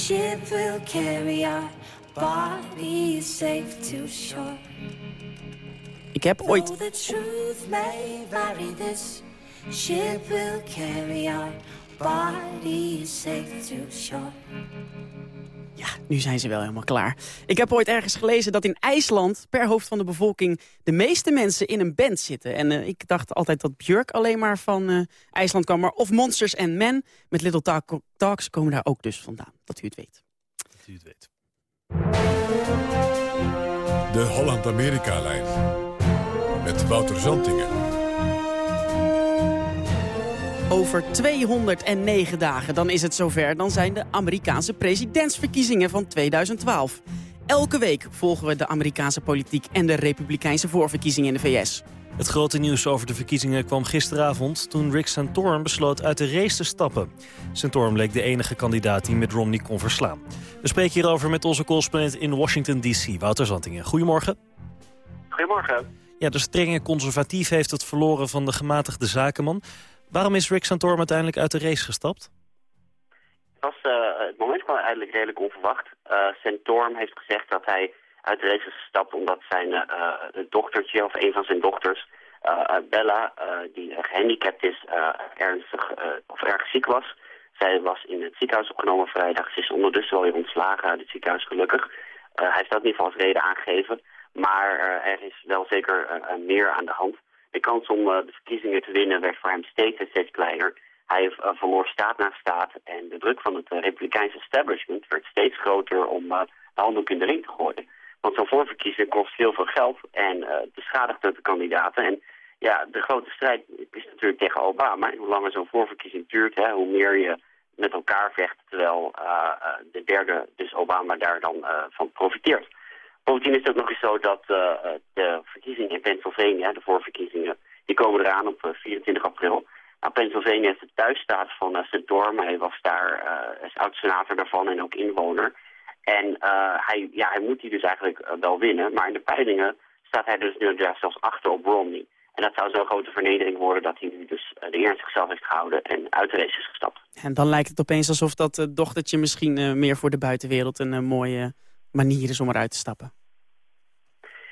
ship will carry our bodies safe to shore. Ik heb ooit... Though the truth may vary, this ship will carry our bodies safe to shore. Nu zijn ze wel helemaal klaar. Ik heb ooit ergens gelezen dat in IJsland per hoofd van de bevolking... de meeste mensen in een band zitten. En eh, ik dacht altijd dat Björk alleen maar van eh, IJsland kwam. Maar of Monsters and Men met Little Talk Talks komen daar ook dus vandaan. Dat u het weet. Dat u het weet. De Holland-Amerika-lijn. Met Wouter Zantingen. Over 209 dagen, dan is het zover. Dan zijn de Amerikaanse presidentsverkiezingen van 2012. Elke week volgen we de Amerikaanse politiek en de republikeinse voorverkiezingen in de VS. Het grote nieuws over de verkiezingen kwam gisteravond... toen Rick Santorum besloot uit de race te stappen. Santorum bleek de enige kandidaat die Mitt Romney kon verslaan. We spreken hierover met onze correspondent in Washington D.C., Wouter Zantingen. Goedemorgen. Goedemorgen. Ja, de strenge conservatief heeft het verloren van de gematigde zakenman. Waarom is Rick Santorum uiteindelijk uit de race gestapt? Het, was, eh, het moment kwam eigenlijk redelijk onverwacht. Uh, Santorum heeft gezegd dat hij uit de race is omdat zijn uh, dochtertje of een van zijn dochters, Bella, die gehandicapt is, ernstig of erg ziek was. Zij was in het ziekenhuis opgenomen vrijdag. Ze is ondertussen wel weer ontslagen uit het ziekenhuis, gelukkig. hij heeft dat in ieder geval als reden aangegeven. Maar er is wel zeker meer aan de hand. De kans om de verkiezingen te winnen werd voor hem steeds en steeds kleiner. Hij verloor staat na staat en de druk van het republikeinse establishment werd steeds groter om de handdoek in de ring te gooien. Want zo'n voorverkiezing kost heel veel geld en uh, beschadigt de kandidaten. En ja, de grote strijd is natuurlijk tegen Obama. Hoe langer zo'n voorverkiezing duurt, hè, hoe meer je met elkaar vecht. Terwijl uh, de derde, dus Obama, daar dan van profiteert. Bovendien is het ook nog eens zo dat de verkiezingen in Pennsylvania, de voorverkiezingen, die komen eraan op 24 april. Nou, Pennsylvania is de thuisstaat van uh, Santorum. Hij was daar als oud-senator daarvan en ook inwoner. En uh, hij, ja, hij moet die dus eigenlijk uh, wel winnen. Maar in de peilingen staat hij dus nu ja, zelfs achter op Romney. En dat zou zo'n grote vernedering worden dat hij nu dus uh, de eer zichzelf heeft gehouden en uit de race is gestapt. En dan lijkt het opeens alsof dat dochtertje misschien meer voor de buitenwereld een mooie manier is om eruit te stappen.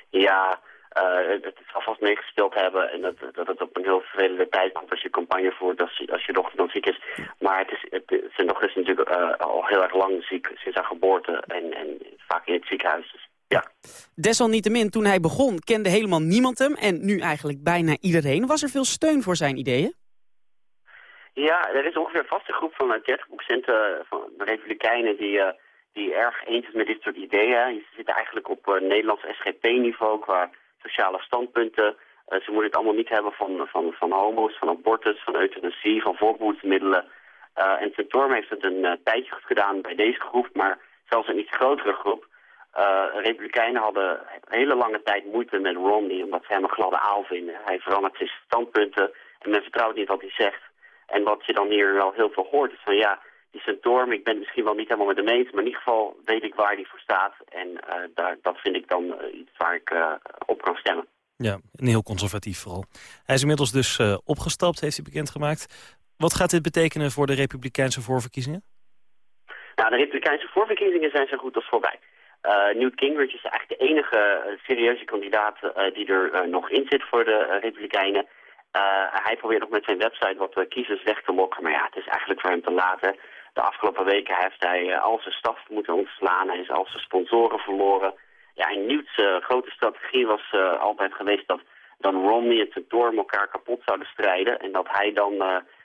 Ja, het, het zal vast meegespeeld hebben en dat, dat het op een heel vervelende tijd komt als je campagne voert als, je, als je dochter dan ziek is. Maar het is, het, zijn dochter is natuurlijk uh, al heel erg lang ziek sinds haar geboorte en, en vaak in het ziekenhuis. Dus, ja. Desalniettemin, toen hij begon kende helemaal niemand hem en nu eigenlijk bijna iedereen. Was er veel steun voor zijn ideeën? Ja, er is ongeveer vast een groep van 30% van de republikeinen die... Uh, die erg eens is met dit soort ideeën. Je zit eigenlijk op Nederlands SGP-niveau qua sociale standpunten. Uh, ze moeten het allemaal niet hebben van, van, van homo's, van abortus, van euthanasie, van voorbehoedsmiddelen. Uh, en Santorum heeft het een uh, tijdje gedaan bij deze groep, maar zelfs een iets grotere groep. Republikeinen hadden een hele lange tijd moeite met Romney, omdat ze hem een gladde aal vinden. Hij verandert zijn standpunten en men vertrouwt niet wat hij zegt. En wat je dan hier wel heel veel hoort is van ja, die Santorum, ik ben het misschien wel niet helemaal met hem eens, maar in ieder geval weet ik waar hij voor staat. En daar, dat vind ik dan iets waar ik op kan stemmen. Ja, en heel conservatief vooral. Hij is inmiddels dus opgestapt, heeft hij bekendgemaakt. Wat gaat dit betekenen voor de Republikeinse voorverkiezingen? Nou, de Republikeinse voorverkiezingen zijn zo goed als voorbij. Newt Gingrich is eigenlijk de enige serieuze kandidaat die er nog in zit voor de Republikeinen. hij probeert nog met zijn website wat kiezers weg te lokken. Maar ja, het is eigenlijk voor hem te laten. De afgelopen weken heeft hij al zijn staf moeten ontslaan. Hij is al zijn sponsoren verloren. Ja, en Newt's grote strategie was altijd geweest dat dan Romney en Santorum elkaar kapot zouden strijden. En dat hij dan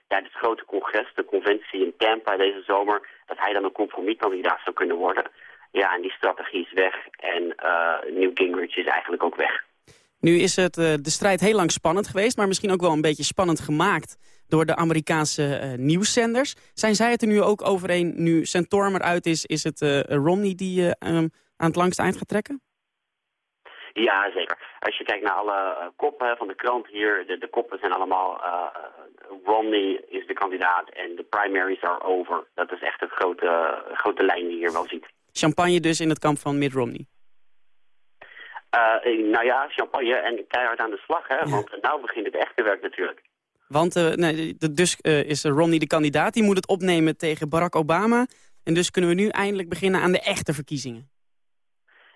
tijdens het grote congres, de conventie in Tampa deze zomer, dat hij dan een compromiskandidaat zou kunnen worden. Ja, en die strategie is weg. En uh, Newt Gingrich is eigenlijk ook weg. Nu is het, de strijd heel lang spannend geweest, maar misschien ook wel een beetje spannend gemaakt door de Amerikaanse uh, nieuwszenders. Zijn zij het er nu ook overeen, nu Santorum eruit is, is het Romney die um, aan het langste eind gaat trekken? Ja, zeker. Als je kijkt naar alle koppen van de krant hier, de, de koppen zijn allemaal... Romney is de kandidaat en de primaries are over. Dat is echt het grote, grote lijn die je hier wel ziet. Champagne dus in het kamp van Mitt Romney? Uh, nou ja, champagne en keihard aan de slag, hè? Ja. want nou begint het echte werk natuurlijk. Want uh, nee, dus uh, is Romney de kandidaat, die moet het opnemen tegen Barack Obama. En dus kunnen we nu eindelijk beginnen aan de echte verkiezingen.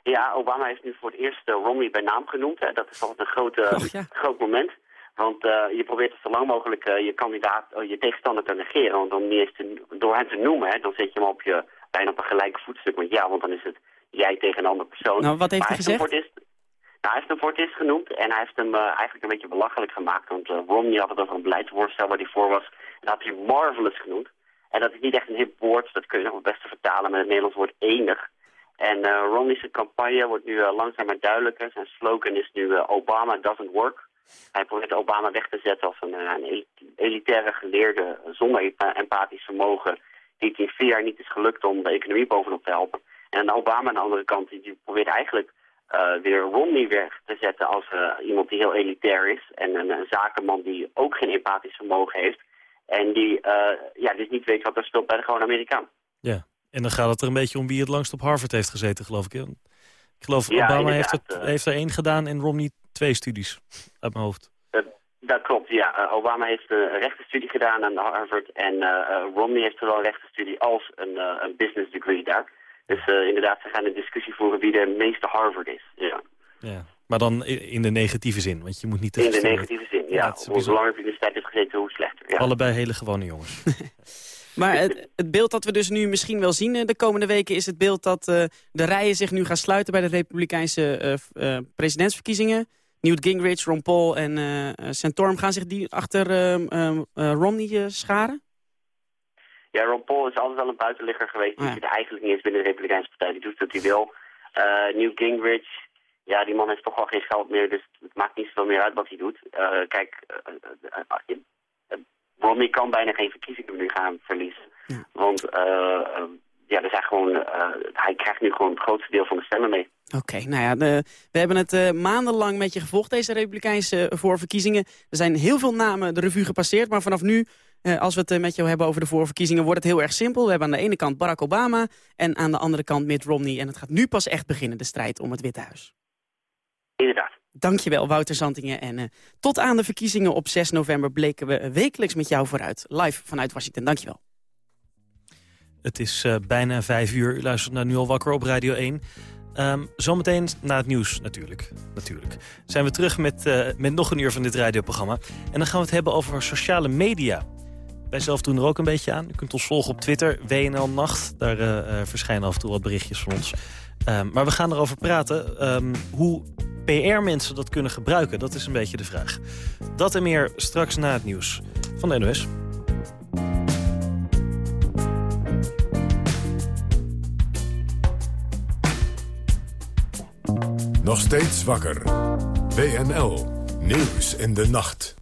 Ja, Obama heeft nu voor het eerst Romney bij naam genoemd. Hè. Dat is altijd een grote, oh, ja. groot moment. Want uh, je probeert zo lang mogelijk uh, je kandidaat, uh, je tegenstander te negeren. Want dan niet eens te, door hem te noemen, hè, dan zet je hem op je, bijna op een gelijk voetstuk met jou. Want dan is het jij tegen een andere persoon. Nou, wat heeft maar hij gezegd? Hij heeft hem voor het genoemd en hij heeft hem eigenlijk een beetje belachelijk gemaakt. Want Romney had het over een beleidsvoorstel waar hij voor was. En dat had hij marvelous genoemd. En dat is niet echt een hip woord, dat kun je nog het beste vertalen met het Nederlands woord enig. En uh, Romney's campagne wordt nu uh, langzaam maar duidelijker. Zijn slogan is nu uh, Obama doesn't work. Hij probeert Obama weg te zetten als een, elitaire geleerde zonder empathisch vermogen... die het in vier jaar niet is gelukt om de economie bovenop te helpen. En Obama aan de andere kant die probeert eigenlijk weer Romney weg te zetten als iemand die heel elitair is... en een, een, zakenman die ook geen empathisch vermogen heeft... en die ja, dus niet weet wat er speelt bij de gewone Amerikaan. Ja, en dan gaat het er een beetje om wie het langst op Harvard heeft gezeten, geloof ik. Ik geloof ja, Obama heeft, het, heeft er één gedaan en Romney twee studies, uit mijn hoofd. Dat klopt, ja. Obama heeft een rechtenstudie gedaan aan Harvard en Romney heeft zowel een rechtenstudie als een, een business degree daar. Dus inderdaad, ze gaan een discussie voeren wie de meeste Harvard is. Ja. ja. Maar dan in de negatieve zin, want je moet niet... In de negatieve zin, ja. ja hoe langer op de universiteit heeft gezeten, hoe slechter. Ja. Allebei hele gewone jongens. Maar het, het, beeld dat we dus nu misschien wel zien de komende weken... is het beeld dat uh, de rijen zich nu gaan sluiten bij de Republikeinse uh, uh, presidentsverkiezingen. Newt Gingrich, Ron Paul en Santorum gaan zich die achter Romney scharen? Ja, Ron Paul is altijd wel een buitenligger geweest. Die ja. zit eigenlijk niet eens binnen de Republikeinse partij. Die doet wat hij wil. Newt Gingrich, ja, die man heeft toch wel geen geld meer. Dus het maakt niet zoveel meer uit wat hij doet. kijk, Romney kan bijna geen verkiezingen nu gaan verliezen. Ja. Want uh, ja, er zijn gewoon, uh, hij krijgt nu gewoon het grootste deel van de stemmen mee. Oké, nou ja, de, we hebben het uh, maandenlang met je gevolgd, deze Republikeinse voorverkiezingen. Er zijn heel veel namen de revue gepasseerd, maar vanaf nu, als we het met jou hebben over de voorverkiezingen, wordt het heel erg simpel. We hebben aan de ene kant Barack Obama en aan de andere kant Mitt Romney. En het gaat nu pas echt beginnen, de strijd om het Witte Huis. Inderdaad. Dankjewel, Wouter Zantingen. En uh, tot aan de verkiezingen op 6 november bleken we wekelijks met jou vooruit. Live vanuit Washington. Dankjewel. Het is uh, bijna vijf uur. U luistert naar Nu al wakker op Radio 1. Um, zometeen na het nieuws natuurlijk. natuurlijk. Zijn we terug met, uh, met nog een uur van dit radioprogramma. En dan gaan we het hebben over sociale media. Wij zelf doen er ook een beetje aan. U kunt ons volgen op Twitter, WNL Nacht. Daar verschijnen af en toe wat berichtjes van ons. Um, maar we gaan erover praten um, hoe PR-mensen dat kunnen gebruiken. Dat is een beetje de vraag. Dat en meer straks na het nieuws van de NOS. Nog steeds wakker. WNL. Nieuws in de nacht.